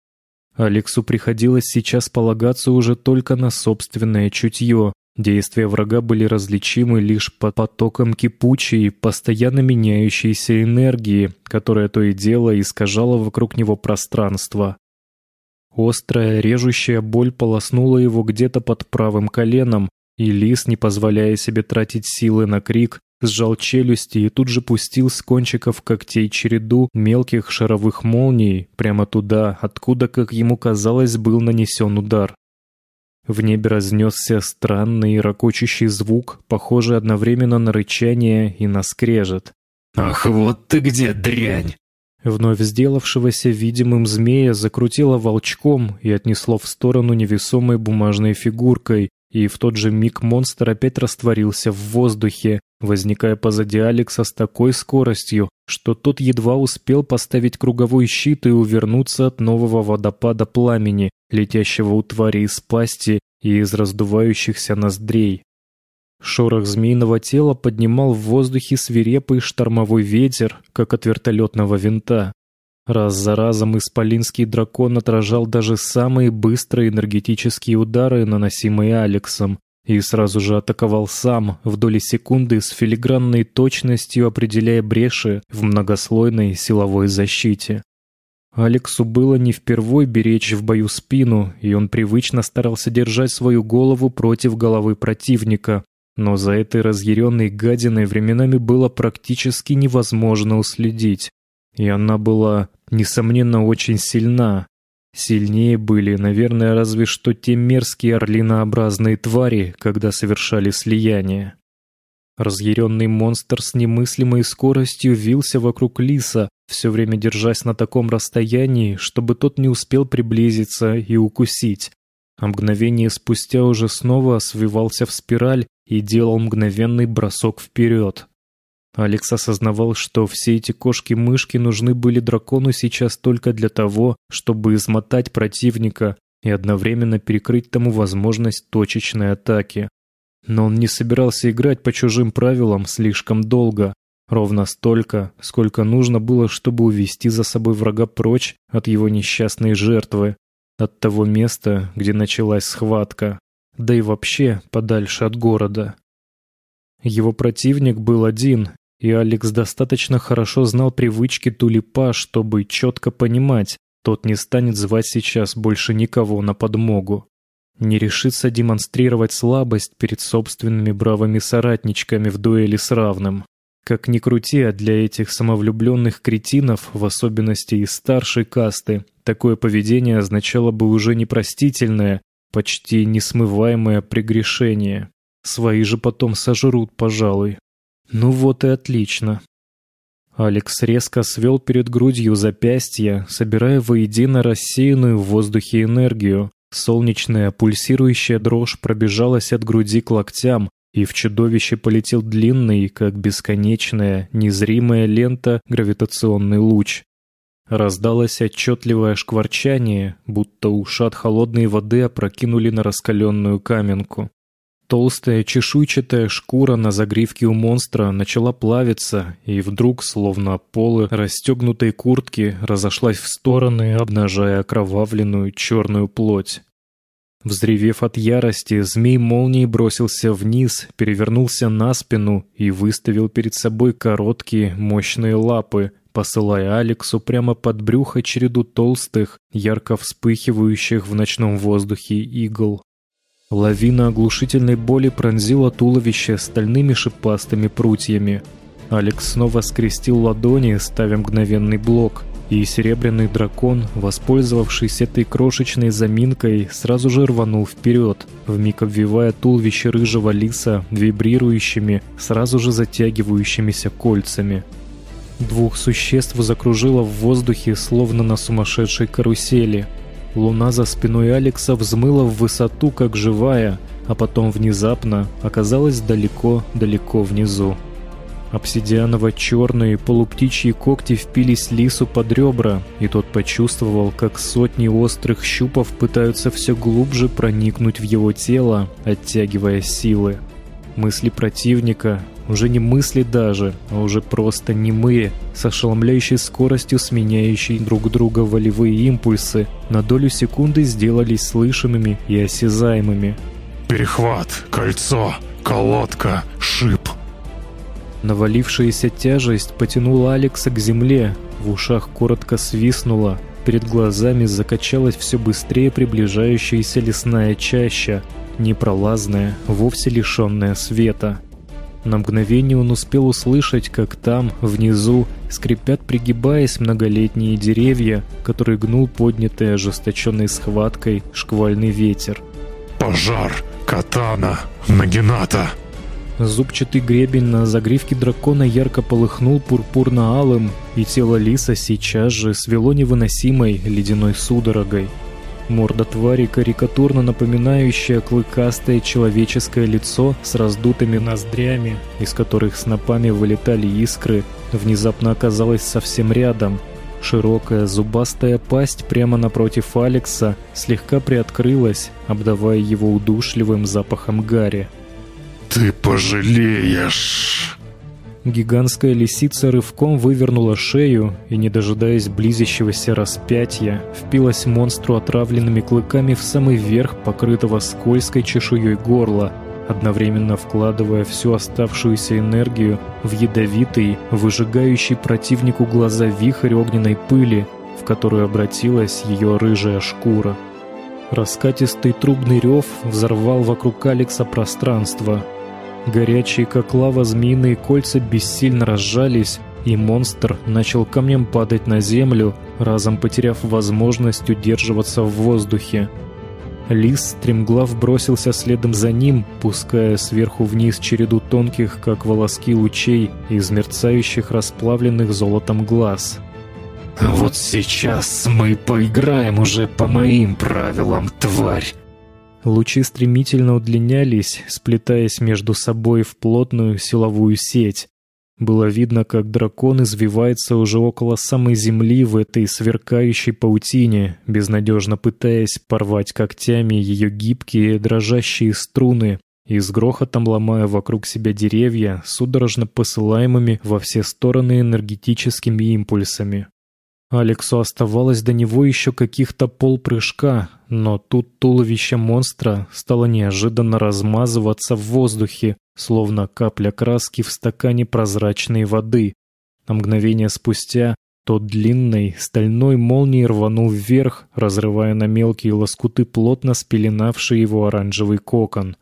[SPEAKER 1] Алексу приходилось сейчас полагаться уже только на собственное чутье. Действия врага были различимы лишь под потоком кипучей, постоянно меняющейся энергии, которая то и дело искажала вокруг него пространство. Острая, режущая боль полоснула его где-то под правым коленом, и лис, не позволяя себе тратить силы на крик, сжал челюсти и тут же пустил с кончиков когтей череду мелких шаровых молний прямо туда, откуда, как ему казалось, был нанесен удар. В небе разнесся странный ракочущий звук, похожий одновременно на рычание и на скрежет.
[SPEAKER 4] «Ах, вот ты где, дрянь!»
[SPEAKER 1] Вновь сделавшегося видимым змея закрутило волчком и отнесло в сторону невесомой бумажной фигуркой, и в тот же миг монстр опять растворился в воздухе, возникая позади Алекса с такой скоростью, что тот едва успел поставить круговой щит и увернуться от нового водопада пламени, летящего у твари из пасти и из раздувающихся ноздрей. Шорох змеиного тела поднимал в воздухе свирепый штормовой ветер, как от вертолетного винта. Раз за разом исполинский дракон отражал даже самые быстрые энергетические удары, наносимые Алексом, и сразу же атаковал сам, в доли секунды с филигранной точностью определяя бреши в многослойной силовой защите. Алексу было не впервой беречь в бою спину, и он привычно старался держать свою голову против головы противника, но за этой разъяренной гадиной временами было практически невозможно уследить. И она была, несомненно, очень сильна. Сильнее были, наверное, разве что те мерзкие орлинообразные твари, когда совершали слияние. Разъяренный монстр с немыслимой скоростью вился вокруг лиса, все время держась на таком расстоянии, чтобы тот не успел приблизиться и укусить. А мгновение спустя уже снова свивался в спираль и делал мгновенный бросок вперед. Алекс осознавал, что все эти кошки-мышки нужны были дракону сейчас только для того, чтобы измотать противника и одновременно перекрыть тому возможность точечной атаки. Но он не собирался играть по чужим правилам слишком долго, ровно столько, сколько нужно было, чтобы увести за собой врага прочь от его несчастной жертвы, от того места, где началась схватка, да и вообще подальше от города. Его противник был один, и Алекс достаточно хорошо знал привычки Тулипа, чтобы четко понимать, тот не станет звать сейчас больше никого на подмогу. Не решится демонстрировать слабость перед собственными бравыми соратничками в дуэли с равным. Как ни крути, а для этих самовлюбленных кретинов, в особенности из старшей касты, такое поведение означало бы уже непростительное, почти несмываемое прегрешение. Свои же потом сожрут, пожалуй. Ну вот и отлично. Алекс резко свел перед грудью запястья, собирая воедино рассеянную в воздухе энергию, Солнечная пульсирующая дрожь пробежалась от груди к локтям, и в чудовище полетел длинный, как бесконечная, незримая лента, гравитационный луч. Раздалось отчетливое шкварчание, будто ушат холодной воды опрокинули на раскаленную каменку. Толстая чешуйчатая шкура на загривке у монстра начала плавиться, и вдруг, словно полы расстегнутой куртки, разошлась в стороны, обнажая окровавленную черную плоть. Взревев от ярости, змей молнией бросился вниз, перевернулся на спину и выставил перед собой короткие, мощные лапы, посылая Алексу прямо под брюхо череду толстых, ярко вспыхивающих в ночном воздухе игл. Лавина оглушительной боли пронзила туловище стальными шипастыми прутьями. Алекс снова скрестил ладони, ставя мгновенный блок, и серебряный дракон, воспользовавшись этой крошечной заминкой, сразу же рванул вперед, вмиг обвивая туловище рыжего лиса вибрирующими, сразу же затягивающимися кольцами. Двух существ закружило в воздухе, словно на сумасшедшей карусели – Луна за спиной Алекса взмыла в высоту, как живая, а потом внезапно оказалась далеко-далеко внизу. Обсидианово-черные полуптичьи когти впились лису под ребра, и тот почувствовал, как сотни острых щупов пытаются все глубже проникнуть в его тело, оттягивая силы. Мысли противника, уже не мысли даже, а уже просто немые, с ошеломляющей скоростью сменяющие друг друга волевые импульсы, на долю секунды сделались слышимыми и осязаемыми.
[SPEAKER 5] «Перехват! Кольцо! Колодка! Шип!»
[SPEAKER 1] Навалившаяся тяжесть потянула Алекса к земле, в ушах коротко свистнуло, перед глазами закачалась все быстрее приближающаяся лесная чаща, непролазная, вовсе лишенная света. На мгновение он успел услышать, как там, внизу, скрипят, пригибаясь многолетние деревья, которые гнул поднятый ожесточенной схваткой шквальный ветер.
[SPEAKER 5] «Пожар! Катана! Нагината!»
[SPEAKER 1] Зубчатый гребень на загривке дракона ярко полыхнул пурпурно-алым, и тело лиса сейчас же свело невыносимой ледяной судорогой. Морда твари, карикатурно напоминающая клыкастое человеческое лицо с раздутыми ноздрями, из которых снопами вылетали искры, внезапно оказалась совсем рядом. Широкая зубастая пасть прямо напротив Алекса слегка приоткрылась, обдавая его удушливым запахом гари.
[SPEAKER 5] «Ты пожалеешь!»
[SPEAKER 1] Гигантская лисица рывком вывернула шею и, не дожидаясь близящегося распятия, впилась монстру отравленными клыками в самый верх покрытого скользкой чешуей горла, одновременно вкладывая всю оставшуюся энергию в ядовитый, выжигающий противнику глаза вихрь огненной пыли, в которую обратилась ее рыжая шкура. Раскатистый трубный рев взорвал вокруг Алекса пространство — Горячие, как лава, змеиные кольца бессильно разжались, и монстр начал камнем падать на землю, разом потеряв возможность удерживаться в воздухе. Лис стремглав бросился следом за ним, пуская сверху вниз череду тонких, как волоски лучей, из мерцающих расплавленных золотом глаз.
[SPEAKER 4] «Вот сейчас мы поиграем уже по моим правилам, тварь!»
[SPEAKER 1] Лучи стремительно удлинялись, сплетаясь между собой в плотную силовую сеть. Было видно, как дракон извивается уже около самой земли в этой сверкающей паутине, безнадежно пытаясь порвать когтями ее гибкие дрожащие струны и с грохотом ломая вокруг себя деревья, судорожно посылаемыми во все стороны энергетическими импульсами. Алексу оставалось до него еще каких-то полпрыжка, но тут туловище монстра стало неожиданно размазываться в воздухе, словно капля краски в стакане прозрачной воды. На мгновение спустя тот длинной, стальной молнией рванул вверх, разрывая на мелкие лоскуты плотно спеленавший его оранжевый кокон.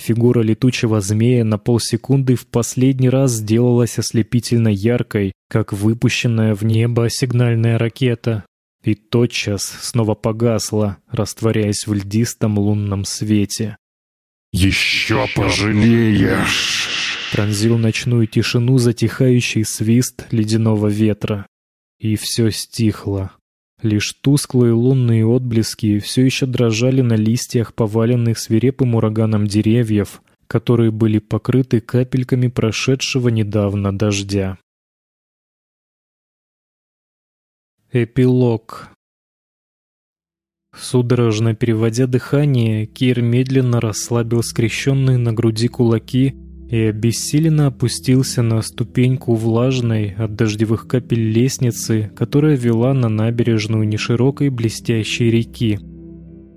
[SPEAKER 1] Фигура летучего змея на полсекунды в последний раз сделалась ослепительно яркой, как выпущенная в небо сигнальная ракета, и тотчас снова погасла, растворяясь в льдистом лунном свете.
[SPEAKER 5] «Еще пожалеешь!»
[SPEAKER 1] Пронзил ночную тишину затихающий свист ледяного ветра. И все стихло. Лишь тусклые лунные отблески все еще дрожали на листьях поваленных свирепым ураганом деревьев, которые были покрыты капельками прошедшего недавно дождя. Эпилог Судорожно переводя дыхание, Кир медленно расслабил скрещенные на груди кулаки и обессиленно опустился на ступеньку влажной от дождевых капель лестницы, которая вела на набережную неширокой блестящей реки.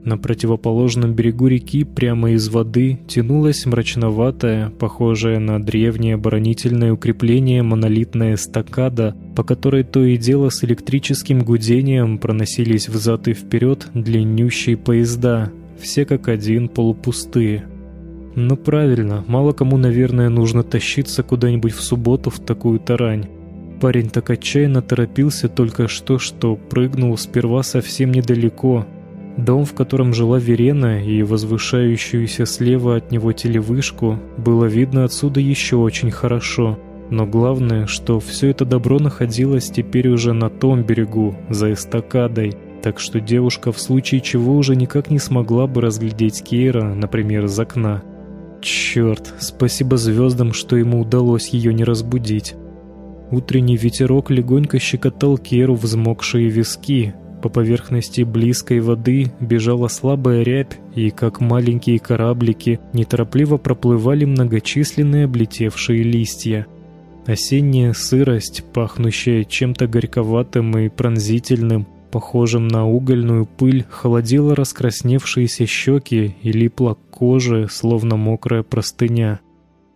[SPEAKER 1] На противоположном берегу реки прямо из воды тянулась мрачноватая, похожая на древнее оборонительное укрепление монолитная эстакада, по которой то и дело с электрическим гудением проносились взад и вперед длиннющие поезда, все как один полупустые. Ну правильно, мало кому, наверное, нужно тащиться куда-нибудь в субботу в такую тарань. Парень так отчаянно торопился только что, что прыгнул сперва совсем недалеко, Дом, в котором жила Верена и возвышающуюся слева от него телевышку, было видно отсюда еще очень хорошо. Но главное, что все это добро находилось теперь уже на том берегу, за эстакадой, так что девушка в случае чего уже никак не смогла бы разглядеть Кейра, например, из окна. Черт, спасибо звездам, что ему удалось ее не разбудить. Утренний ветерок легонько щекотал Кейру взмокшие виски, по поверхности близкой воды бежала слабая рябь, и как маленькие кораблики неторопливо проплывали многочисленные облетевшие листья. Осенняя сырость, пахнущая чем-то горьковатым и пронзительным, похожим на угольную пыль, холодила раскрасневшиеся щеки и липла к коже, словно мокрая простыня.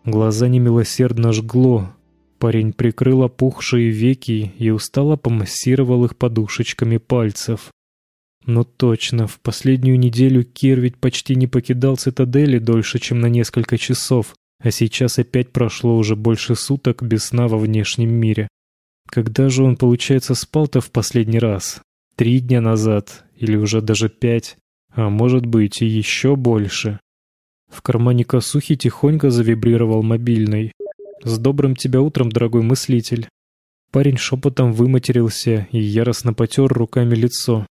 [SPEAKER 1] Глаза немилосердно жгло, Парень прикрыл опухшие веки и устало помассировал их подушечками пальцев. Но точно, в последнюю неделю Кир ведь почти не покидал цитадели дольше, чем на несколько часов, а сейчас опять прошло уже больше суток без сна во внешнем мире. Когда же он, получается, спал-то в последний раз? Три дня назад? Или уже даже пять? А может быть и еще больше? В кармане косухи тихонько завибрировал мобильный. «С добрым тебя утром, дорогой мыслитель!» Парень шепотом выматерился и яростно потер руками лицо.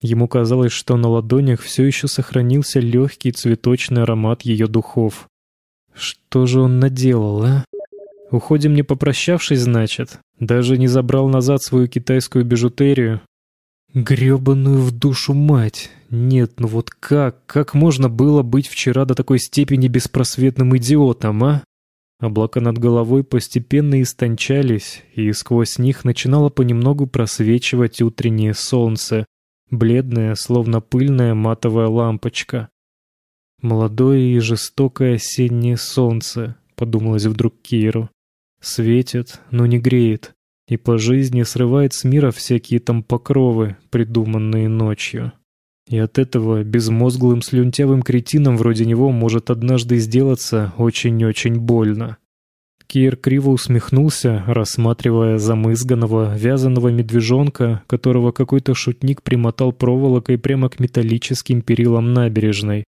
[SPEAKER 1] Ему казалось, что на ладонях все еще сохранился легкий цветочный аромат ее духов. Что же он наделал, а? Уходим не попрощавшись, значит? Даже не забрал назад свою китайскую бижутерию? Грёбаную в душу мать! Нет, ну вот как? Как можно было быть вчера до такой степени беспросветным идиотом, а? Облака над головой постепенно истончались, и сквозь них начинало понемногу просвечивать утреннее солнце, бледное, словно пыльная матовая лампочка. «Молодое и жестокое осеннее солнце», — подумалось вдруг Киру. «Светит, но не греет, и по жизни срывает с мира всякие там покровы, придуманные ночью». И от этого безмозглым слюнтявым кретином вроде него может однажды сделаться очень-очень больно. Кир криво усмехнулся, рассматривая замызганного, вязаного медвежонка, которого какой-то шутник примотал проволокой прямо к металлическим перилам набережной.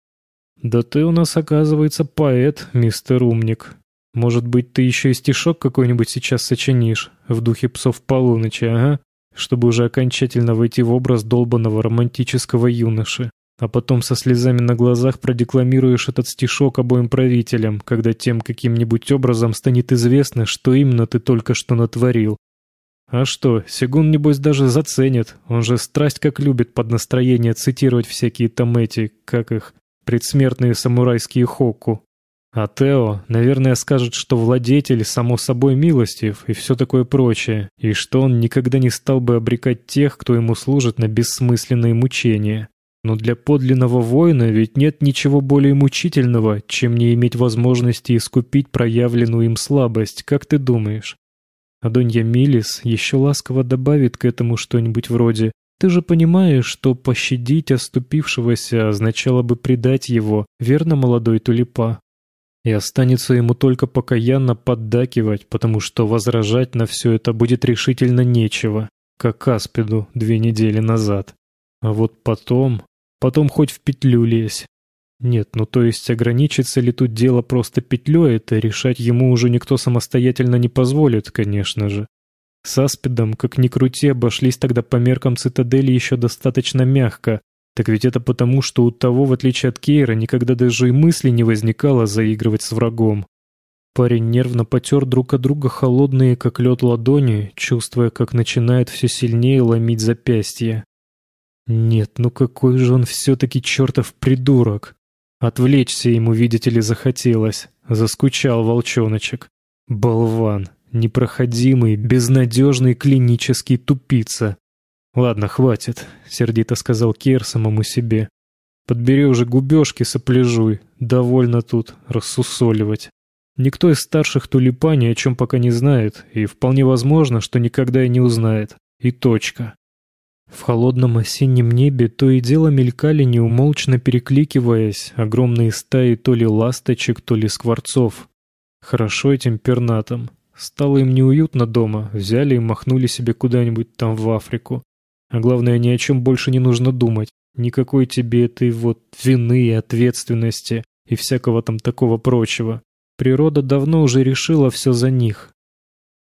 [SPEAKER 1] «Да ты у нас, оказывается, поэт, мистер Умник. Может быть, ты еще и стишок какой-нибудь сейчас сочинишь, в духе псов полуночи, ага?» чтобы уже окончательно войти в образ долбанного романтического юноши. А потом со слезами на глазах продекламируешь этот стишок обоим правителям, когда тем каким-нибудь образом станет известно, что именно ты только что натворил. А что, Сигун, небось, даже заценит. Он же страсть как любит под настроение цитировать всякие там эти, как их, предсмертные самурайские хокку. А Тео, наверное, скажет, что владетель, само собой, милостив и все такое прочее, и что он никогда не стал бы обрекать тех, кто ему служит, на бессмысленные мучения. Но для подлинного воина ведь нет ничего более мучительного, чем не иметь возможности искупить проявленную им слабость, как ты думаешь? Адонья Милис еще ласково добавит к этому что-нибудь вроде «Ты же понимаешь, что пощадить оступившегося означало бы предать его, верно, молодой тулипа?» И останется ему только покаянно поддакивать, потому что возражать на все это будет решительно нечего, как Аспиду две недели назад. А вот потом... Потом хоть в петлю лезь. Нет, ну то есть ограничится ли тут дело просто петлей, это решать ему уже никто самостоятельно не позволит, конечно же. С Аспидом, как ни крути, обошлись тогда по меркам цитадели еще достаточно мягко. Так ведь это потому, что у того, в отличие от Кейра, никогда даже и мысли не возникало заигрывать с врагом. Парень нервно потер друг от друга холодные, как лед ладони, чувствуя, как начинает все сильнее ломить запястье. Нет, ну какой же он все-таки чертов придурок. Отвлечься ему, видите ли, захотелось. Заскучал волчоночек. Болван. Непроходимый, безнадежный клинический тупица. «Ладно, хватит», — сердито сказал Кер самому себе. «Подбери уже губежки, сопляжуй. Довольно тут рассусоливать». Никто из старших тулипа ни о чем пока не знает, и вполне возможно, что никогда и не узнает. И точка. В холодном осеннем небе то и дело мелькали, неумолчно перекликиваясь, огромные стаи то ли ласточек, то ли скворцов. Хорошо этим пернатым. Стало им неуютно дома, взяли и махнули себе куда-нибудь там в Африку. А главное, ни о чем больше не нужно думать. Никакой тебе этой вот вины и ответственности и всякого там такого прочего. Природа давно уже решила все за них.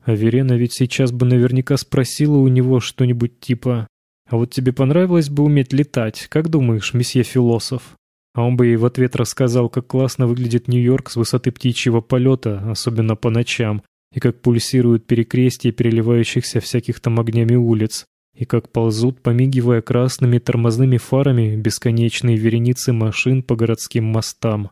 [SPEAKER 1] А Верена ведь сейчас бы наверняка спросила у него что-нибудь типа «А вот тебе понравилось бы уметь летать, как думаешь, месье философ?» А он бы ей в ответ рассказал, как классно выглядит Нью-Йорк с высоты птичьего полета, особенно по ночам, и как пульсируют перекрестия переливающихся всяких там огнями улиц, и как ползут, помигивая красными тормозными фарами, бесконечные вереницы машин по городским мостам.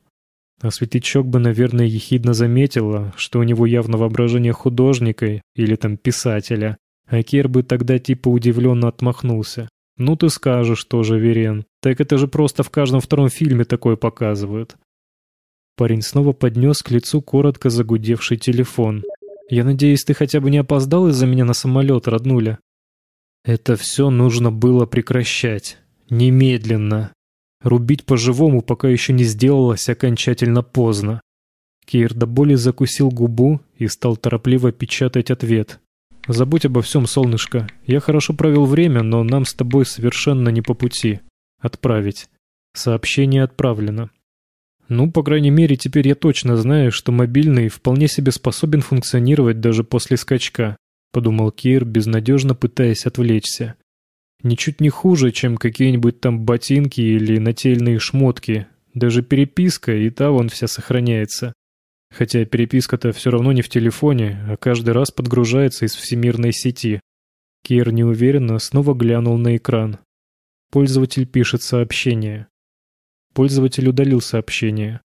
[SPEAKER 1] А Светлячок бы, наверное, ехидно заметила, что у него явно воображение художника или там писателя, а Кер бы тогда типа удивленно отмахнулся. «Ну ты скажешь тоже, Верен. Так это же просто в каждом втором фильме такое показывают». Парень снова поднес к лицу коротко загудевший телефон. «Я надеюсь, ты хотя бы не опоздал из-за меня на самолет, роднуля?» Это все нужно было прекращать. Немедленно. Рубить по-живому, пока еще не сделалось окончательно поздно. Кир до боли закусил губу и стал торопливо печатать ответ. Забудь обо всем, солнышко. Я хорошо провел время, но нам с тобой совершенно не по пути. Отправить. Сообщение отправлено. Ну, по крайней мере, теперь я точно знаю, что мобильный вполне себе способен функционировать даже после скачка, подумал Кир, безнадежно пытаясь отвлечься. Ничуть не хуже, чем какие-нибудь там ботинки или нательные шмотки. Даже переписка, и та вон вся сохраняется. Хотя переписка-то все равно не в телефоне, а каждый раз подгружается из всемирной сети. Кир неуверенно снова глянул на экран. Пользователь пишет сообщение. Пользователь удалил сообщение.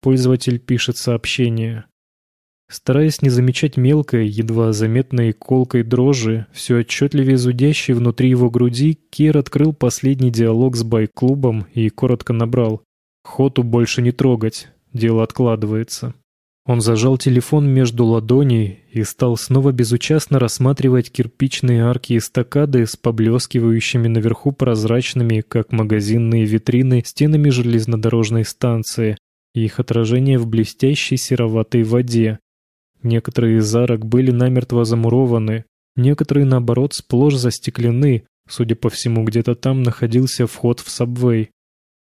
[SPEAKER 1] Пользователь пишет сообщение. Стараясь не замечать мелкой, едва заметной колкой дрожи, все отчетливее зудящей внутри его груди, Кир открыл последний диалог с байк-клубом и коротко набрал. «Хоту больше не трогать. Дело откладывается. Он зажал телефон между ладоней и стал снова безучастно рассматривать кирпичные арки эстакады с поблескивающими наверху прозрачными, как магазинные витрины, стенами железнодорожной станции и их отражение в блестящей сероватой воде. Некоторые из арок были намертво замурованы, некоторые, наоборот, сплошь застеклены, судя по всему, где-то там находился вход в сабвей.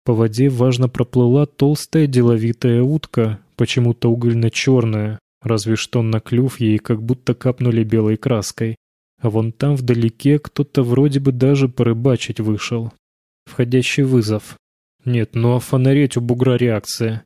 [SPEAKER 1] По воде важно проплыла толстая деловитая утка, почему-то угольно-черная, разве что на клюв ей как будто капнули белой краской. А вон там вдалеке кто-то вроде бы даже порыбачить вышел. Входящий вызов. Нет, ну а фонареть у бугра реакция.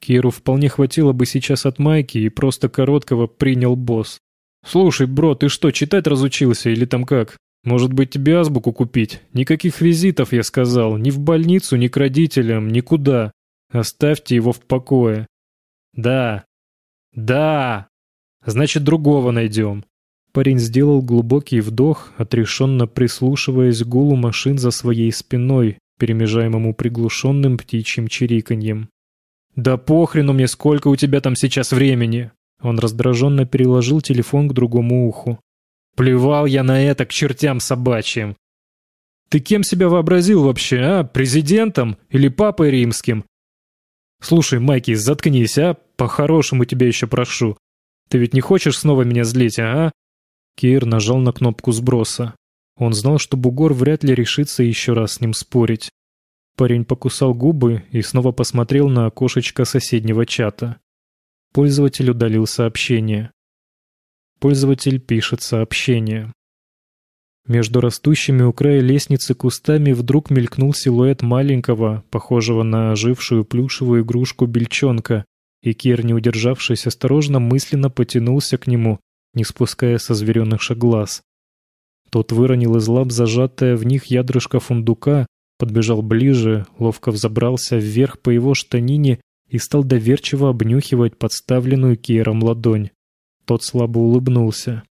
[SPEAKER 1] Киру вполне хватило бы сейчас от майки и просто короткого принял босс. «Слушай, бро, ты что, читать разучился или там как? Может быть, тебе азбуку купить? Никаких визитов, я сказал, ни в больницу, ни к родителям, никуда. Оставьте его в покое. Да. Да. Значит, другого найдем. Парень сделал глубокий вдох, отрешенно прислушиваясь к гулу машин за своей спиной, перемежаемому приглушенным птичьим чириканьем. «Да похрену мне, сколько у тебя там сейчас времени!» Он раздраженно переложил телефон к другому уху. Плевал я на это к чертям собачьим. Ты кем себя вообразил вообще, а? Президентом или папой римским? Слушай, Майки, заткнись, а? По-хорошему тебя еще прошу. Ты ведь не хочешь снова меня злить, а? Кир нажал на кнопку сброса. Он знал, что бугор вряд ли решится еще раз с ним спорить. Парень покусал губы и снова посмотрел на окошечко соседнего чата. Пользователь удалил сообщение.
[SPEAKER 6] Пользователь пишет сообщение. Между растущими у края лестницы кустами вдруг мелькнул силуэт маленького, похожего на ожившую плюшевую игрушку бельчонка, и Кир, не удержавшись, осторожно мысленно потянулся к нему, не спуская со зверенышек глаз. Тот выронил из лап зажатое в них ядрышко фундука, подбежал ближе, ловко взобрался вверх по его штанине и стал доверчиво обнюхивать подставленную Киром ладонь. Тот слабо улыбнулся.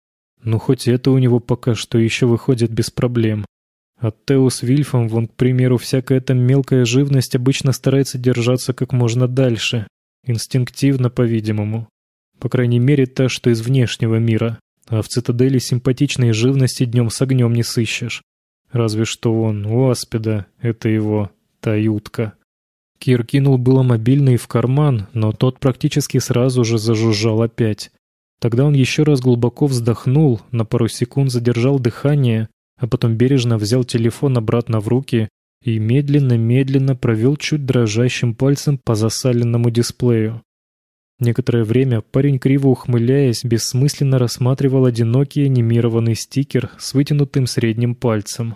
[SPEAKER 6] Ну, хоть это у него пока что еще выходит без проблем. От Тео с Вильфом, вон, к примеру, всякая эта мелкая живность обычно старается держаться как можно дальше. Инстинктивно, по-видимому. По крайней мере, та, что из внешнего мира. А в цитадели симпатичной живности днем с огнем не сыщешь. Разве что он, у Аспида, это его, та ютка. Кир кинул было мобильный в карман, но тот практически сразу же зажужжал опять. Тогда он еще раз глубоко вздохнул, на пару секунд задержал дыхание, а потом бережно взял телефон обратно в руки и медленно-медленно провел чуть дрожащим пальцем по засаленному дисплею. Некоторое время парень, криво ухмыляясь, бессмысленно рассматривал одинокий анимированный стикер с вытянутым средним пальцем.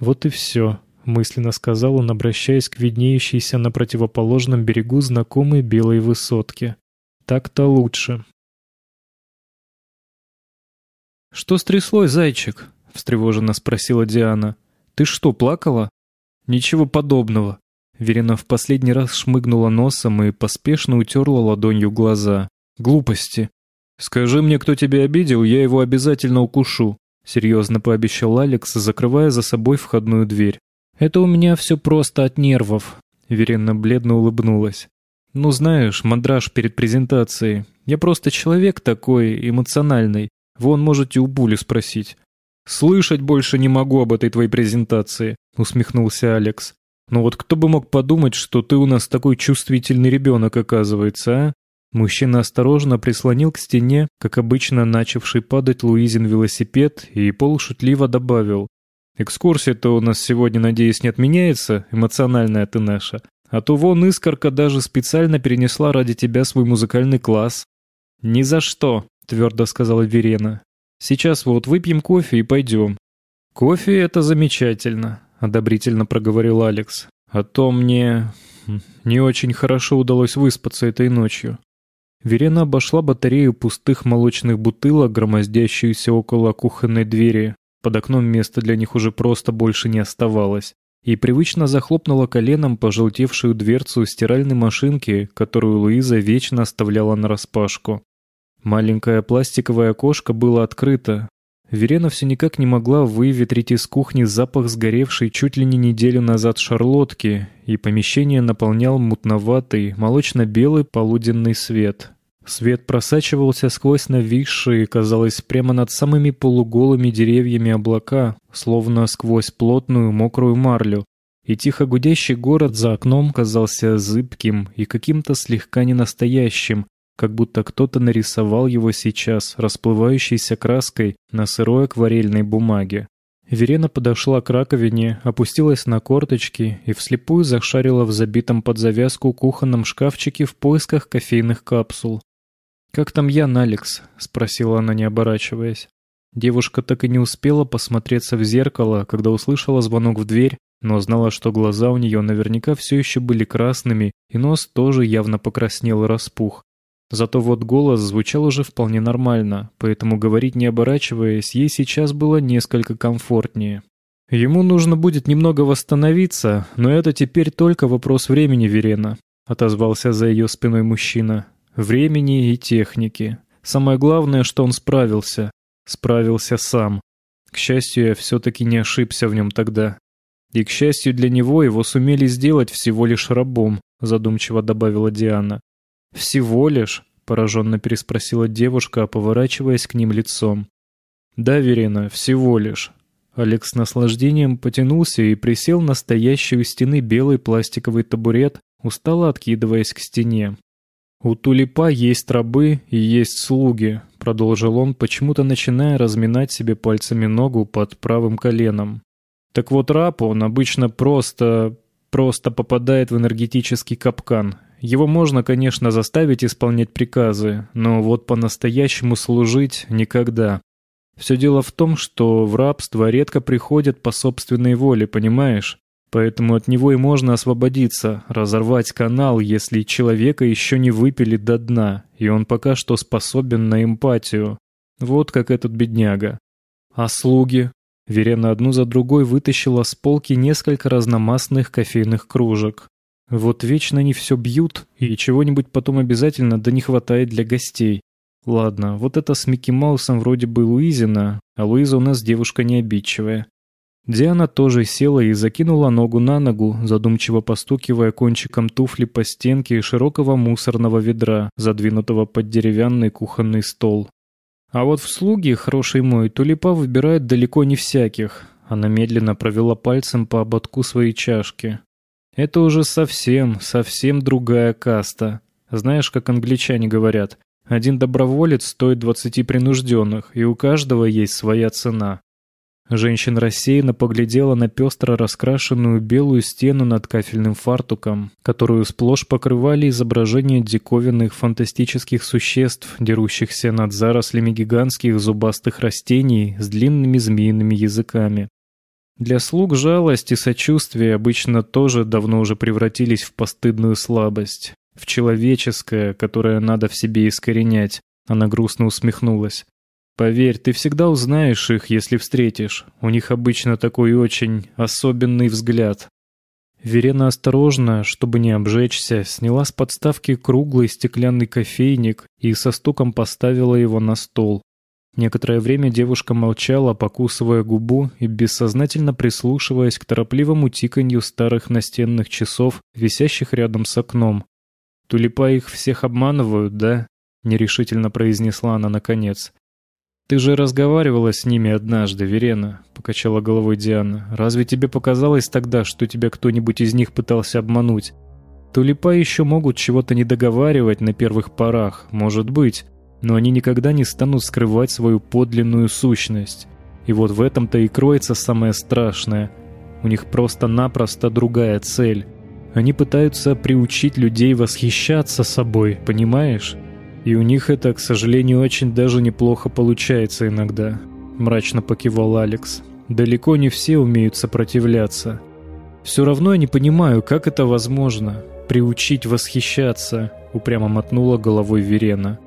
[SPEAKER 6] «Вот и все», — мысленно сказал он, обращаясь к виднеющейся на противоположном берегу знакомой белой высотке. «Так-то лучше».
[SPEAKER 1] «Что стряслось, зайчик?» — встревоженно спросила Диана. «Ты что, плакала?» «Ничего подобного». Верена в последний раз шмыгнула носом и поспешно утерла ладонью глаза. «Глупости. Скажи мне, кто тебя обидел, я его обязательно укушу», — серьезно пообещал Алекс, закрывая за собой входную дверь. «Это у меня все просто от нервов», — Верена бледно улыбнулась. «Ну знаешь, мандраж перед презентацией. Я просто человек такой, эмоциональный. Вон можете у Були спросить. «Слышать больше не могу об этой твоей презентации», — усмехнулся Алекс. «Но вот кто бы мог подумать, что ты у нас такой чувствительный ребенок, оказывается, а?» Мужчина осторожно прислонил к стене, как обычно начавший падать Луизин велосипед, и полушутливо добавил. «Экскурсия-то у нас сегодня, надеюсь, не отменяется, эмоциональная ты наша. А то вон Искорка даже специально перенесла ради тебя свой музыкальный класс». «Ни за что», — твердо сказала Верена. «Сейчас вот выпьем кофе и пойдем». «Кофе — это замечательно», — одобрительно проговорил Алекс. «А то мне не очень хорошо удалось выспаться этой ночью». Верена обошла батарею пустых молочных бутылок, громоздящуюся около кухонной двери. Под окном места для них уже просто больше не оставалось. И привычно захлопнула коленом пожелтевшую дверцу стиральной машинки, которую Луиза вечно оставляла нараспашку. Маленькое пластиковое окошко было открыто. Верена все никак не могла выветрить из кухни запах сгоревшей чуть ли не неделю назад шарлотки, и помещение наполнял мутноватый, молочно-белый полуденный свет. Свет просачивался сквозь нависшие, казалось, прямо над самыми полуголыми деревьями облака, словно сквозь плотную мокрую марлю, и тихо гудящий город за окном казался зыбким и каким-то слегка ненастоящим, как будто кто-то нарисовал его сейчас, расплывающейся краской на сырой акварельной бумаге. Верена подошла к раковине, опустилась на корточки и вслепую зашарила в забитом под завязку кухонном шкафчике в поисках кофейных капсул. «Как там я, Алекс?» — спросила она, не оборачиваясь. Девушка так и не успела посмотреться в зеркало, когда услышала звонок в дверь, но знала, что глаза у нее наверняка все еще были красными, и нос тоже явно покраснел и распух. Зато вот голос звучал уже вполне нормально, поэтому говорить не оборачиваясь, ей сейчас было несколько комфортнее. Ему нужно будет немного восстановиться, но это теперь только вопрос времени, Верена, отозвался за ее спиной мужчина. Времени и техники. Самое главное, что он справился. Справился сам. К счастью, я все-таки не ошибся в нем тогда. И, к счастью для него, его сумели сделать всего лишь рабом, задумчиво добавила Диана. «Всего лишь?» — пораженно переспросила девушка, поворачиваясь к ним лицом. «Да, Верена, всего лишь». Алекс с наслаждением потянулся и присел на стоящий у стены белый пластиковый табурет, устало откидываясь к стене. «У тулипа есть рабы и есть слуги», — продолжил он, почему-то начиная разминать себе пальцами ногу под правым коленом. «Так вот раб, он обычно просто... просто попадает в энергетический капкан, Его можно, конечно, заставить исполнять приказы, но вот по-настоящему служить никогда. Все дело в том, что в рабство редко приходят по собственной воле, понимаешь? Поэтому от него и можно освободиться, разорвать канал, если человека еще не выпили до дна, и он пока что способен на эмпатию. Вот как этот бедняга. А слуги? Верена одну за другой вытащила с полки несколько разномастных кофейных кружек. Вот вечно они все бьют, и чего-нибудь потом обязательно да не хватает для гостей. Ладно, вот это с Микки Маусом вроде бы Луизина, а Луиза у нас девушка не обидчивая. Диана тоже села и закинула ногу на ногу, задумчиво постукивая кончиком туфли по стенке широкого мусорного ведра, задвинутого под деревянный кухонный стол. А вот в слуги, хороший мой, тулипа выбирает далеко не всяких. Она медленно провела пальцем по ободку своей чашки. Это уже совсем, совсем другая каста. Знаешь, как англичане говорят, один доброволец стоит двадцати принужденных, и у каждого есть своя цена. Женщина рассеянно поглядела на пестро раскрашенную белую стену над кафельным фартуком, которую сплошь покрывали изображения диковинных фантастических существ, дерущихся над зарослями гигантских зубастых растений с длинными змеиными языками. Для слуг жалость и сочувствие обычно тоже давно уже превратились в постыдную слабость, в человеческое, которое надо в себе искоренять. Она грустно усмехнулась. Поверь, ты всегда узнаешь их, если встретишь. У них обычно такой очень особенный взгляд. Верена осторожно, чтобы не обжечься, сняла с подставки круглый стеклянный кофейник и со стуком поставила его на стол. Некоторое время девушка молчала, покусывая губу и бессознательно прислушиваясь к торопливому тиканью старых настенных часов, висящих рядом с окном. «Тулипа их всех обманывают, да?» — нерешительно произнесла она наконец. «Ты же разговаривала с ними однажды, Верена», — покачала головой Диана. «Разве тебе показалось тогда, что тебя кто-нибудь из них пытался обмануть? Тулипа еще могут чего-то не договаривать на первых порах, может быть, но они никогда не станут скрывать свою подлинную сущность. И вот в этом-то и кроется самое страшное. У них просто-напросто другая цель. Они пытаются приучить людей восхищаться собой, понимаешь?» И у них это, к сожалению, очень даже неплохо получается иногда. Мрачно покивал Алекс. Далеко не все умеют сопротивляться. Все равно я не понимаю, как это возможно. Приучить восхищаться, упрямо мотнула головой Верена.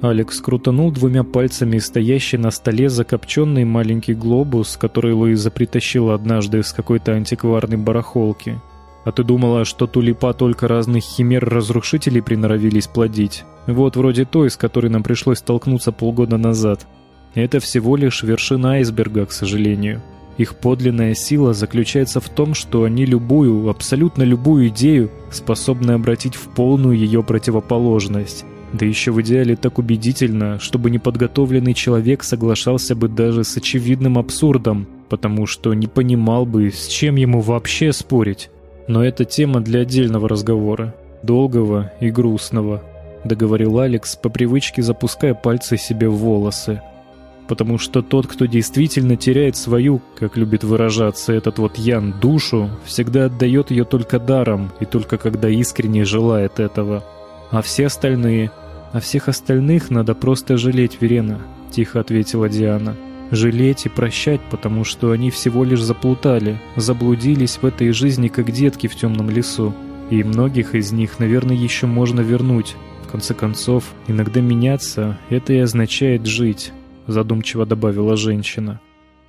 [SPEAKER 1] Алекс крутанул двумя пальцами стоящий на столе закопченный маленький глобус, который Луиза притащила однажды из какой-то антикварной барахолки. А ты думала, что тулипа только разных химер-разрушителей приноровились плодить? Вот вроде той, с которой нам пришлось столкнуться полгода назад. Это всего лишь вершина айсберга, к сожалению. Их подлинная сила заключается в том, что они любую, абсолютно любую идею способны обратить в полную ее противоположность. Да еще в идеале так убедительно, чтобы неподготовленный человек соглашался бы даже с очевидным абсурдом, потому что не понимал бы, с чем ему вообще спорить. Но это тема для отдельного разговора, долгого и грустного, договорил Алекс, по привычке запуская пальцы себе в волосы. Потому что тот, кто действительно теряет свою, как любит выражаться этот вот Ян, душу, всегда отдает ее только даром и только когда искренне желает этого. А все остальные... А всех остальных надо просто жалеть, Верена, тихо ответила Диана жалеть и прощать, потому что они всего лишь заплутали, заблудились в этой жизни как детки в темном лесу. И многих из них, наверное, еще можно вернуть. В конце концов, иногда меняться — это и означает жить, задумчиво добавила женщина.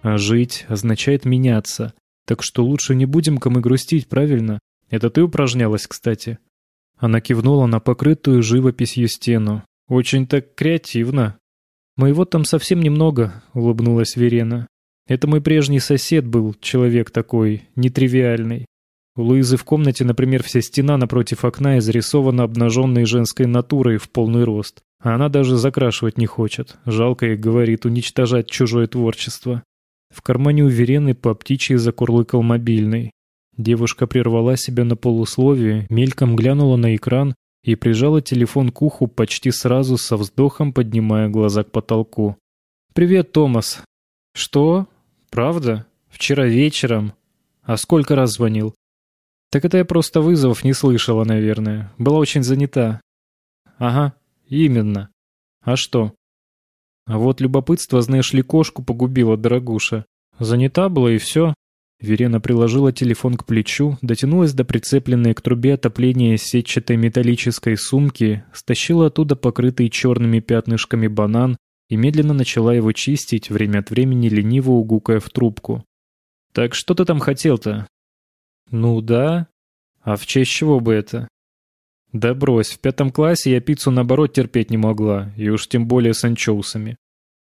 [SPEAKER 1] А жить означает меняться. Так что лучше не будем кому грустить, правильно? Это ты упражнялась, кстати. Она кивнула на покрытую живописью стену. Очень так креативно. «Моего там совсем немного», — улыбнулась Верена. «Это мой прежний сосед был, человек такой, нетривиальный. У Луизы в комнате, например, вся стена напротив окна изрисована обнаженной женской натурой в полный рост. А она даже закрашивать не хочет. Жалко, и говорит, уничтожать чужое творчество. В кармане у Верены по птичьи закурлыкал мобильный. Девушка прервала себя на полусловие, мельком глянула на экран и прижала телефон к уху почти сразу со вздохом, поднимая глаза к потолку. «Привет, Томас». «Что? Правда? Вчера вечером? А сколько раз звонил?» Так это я просто вызовов не слышала, наверное. Была очень занята. Ага, именно. А что? А вот любопытство, знаешь ли, кошку погубило, дорогуша. Занята была и все. Верена приложила телефон к плечу, дотянулась до прицепленной к трубе отопления сетчатой металлической сумки, стащила оттуда покрытый черными пятнышками банан и медленно начала его чистить, время от времени лениво угукая в трубку. «Так что ты там хотел-то?» «Ну да. А в честь чего бы это?» «Да брось, в пятом классе я пиццу наоборот терпеть не могла, и уж тем более с анчоусами.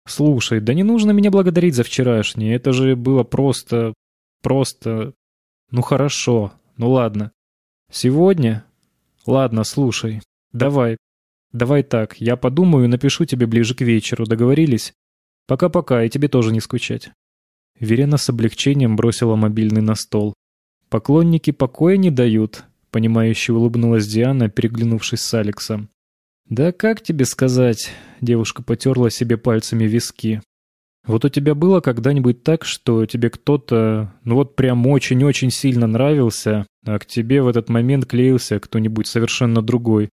[SPEAKER 1] Слушай, да не нужно меня благодарить за вчерашнее, это же было просто... просто... Ну хорошо, ну ладно. Сегодня? Ладно, слушай. Давай. Давай так, я подумаю и напишу тебе ближе к вечеру, договорились? Пока-пока, и тебе тоже не скучать. Верена с облегчением бросила мобильный на стол. Поклонники покоя не дают, понимающе улыбнулась Диана, переглянувшись с Алексом. «Да как тебе сказать?» — девушка потерла себе пальцами виски. «Вот у тебя было когда-нибудь так, что тебе кто-то, ну вот прям очень-очень сильно нравился, а к тебе в этот момент клеился кто-нибудь совершенно другой?»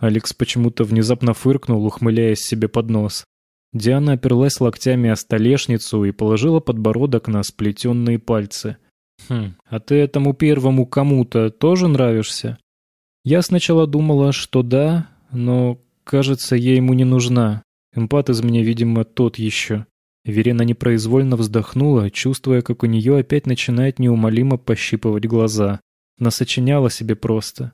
[SPEAKER 1] Алекс почему-то внезапно фыркнул, ухмыляясь себе под нос. Диана оперлась локтями о столешницу и положила подбородок на сплетенные пальцы. «Хм, а ты этому первому кому-то тоже нравишься?» Я сначала думала, что да, но, кажется, я ему не нужна. Эмпат из меня, видимо, тот еще. Верена непроизвольно вздохнула, чувствуя, как у нее опять начинает неумолимо пощипывать глаза. Насочиняла себе просто.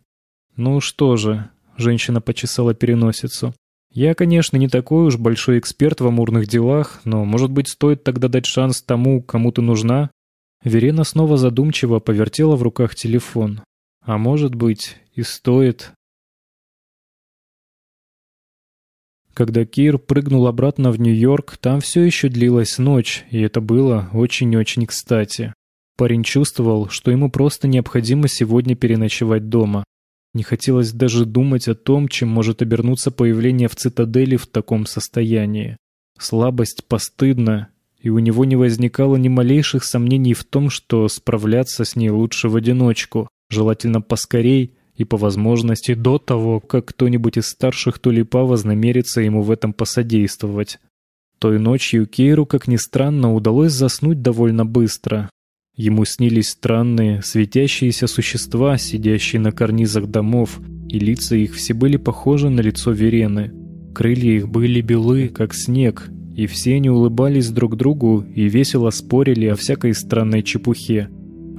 [SPEAKER 1] «Ну что же», — женщина почесала переносицу. «Я, конечно, не такой уж большой эксперт в амурных делах, но, может быть, стоит тогда дать шанс тому, кому ты нужна?» Верена снова задумчиво повертела в руках телефон. «А может быть, и стоит...» Когда Кир прыгнул обратно в Нью-Йорк, там все еще длилась ночь, и это было очень-очень кстати. Парень чувствовал, что ему просто необходимо сегодня переночевать дома. Не хотелось даже думать о том, чем может обернуться появление в цитадели в таком состоянии. Слабость постыдна, и у него не возникало ни малейших сомнений в том, что справляться с ней лучше в одиночку, желательно поскорей, и по возможности до того, как кто-нибудь из старших Тулипа вознамерится ему в этом посодействовать. Той ночью Кейру, как ни странно, удалось заснуть довольно быстро. Ему снились странные, светящиеся существа, сидящие на карнизах домов, и лица их все были похожи на лицо Верены. Крылья их были белы, как снег, и все они улыбались друг другу и весело спорили о всякой странной чепухе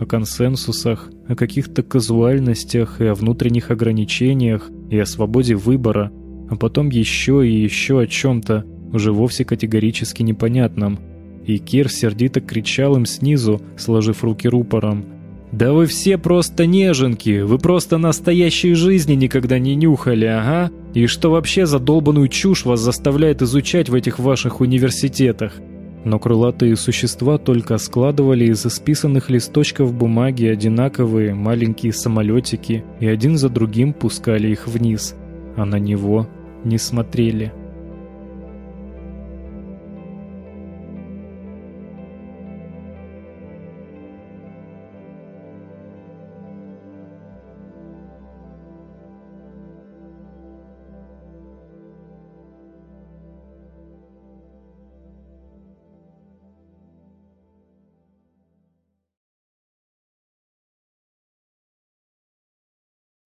[SPEAKER 1] о консенсусах, о каких-то казуальностях и о внутренних ограничениях, и о свободе выбора, а потом еще и еще о чем-то, уже вовсе категорически непонятном. И Кир сердито кричал им снизу, сложив руки рупором. «Да вы все просто неженки! Вы просто настоящей жизни никогда не нюхали, ага! И что вообще за долбаную чушь вас заставляет изучать в этих ваших университетах? Но крылатые существа только складывали из исписанных листочков бумаги одинаковые маленькие самолетики и один за другим пускали их вниз, а на него не смотрели.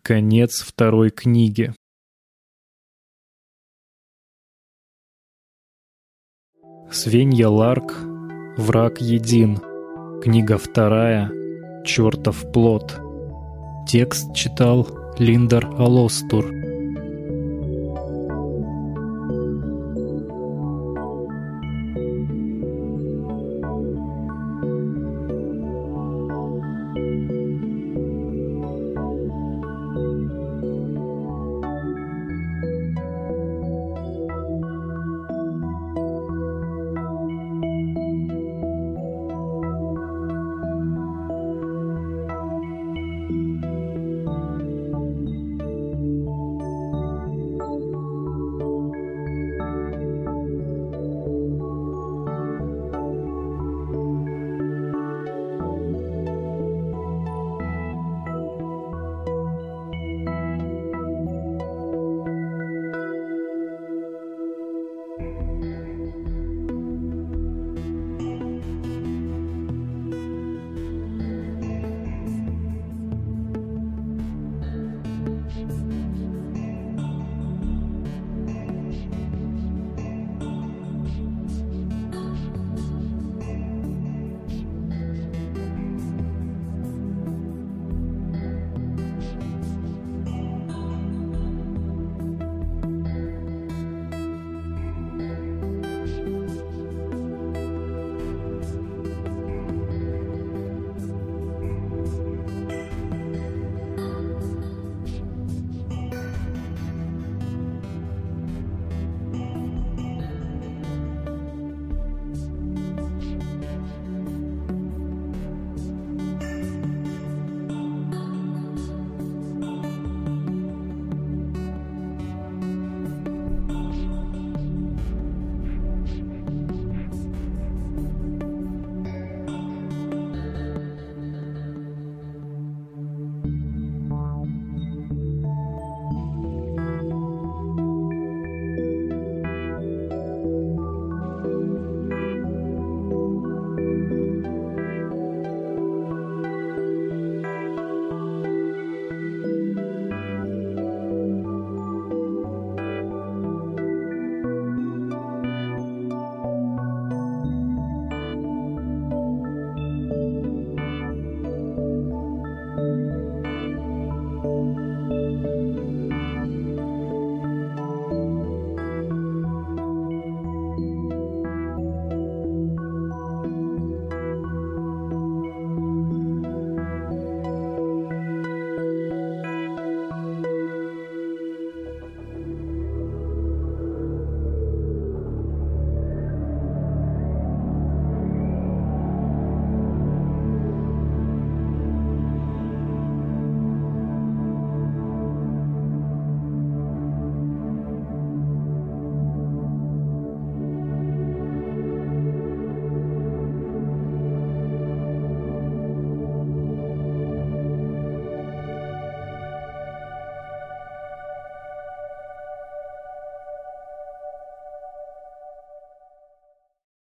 [SPEAKER 1] Конец второй книги. Свенья Ларк. Враг един. Книга вторая. Чертов плод. Текст читал Линдер Алостур.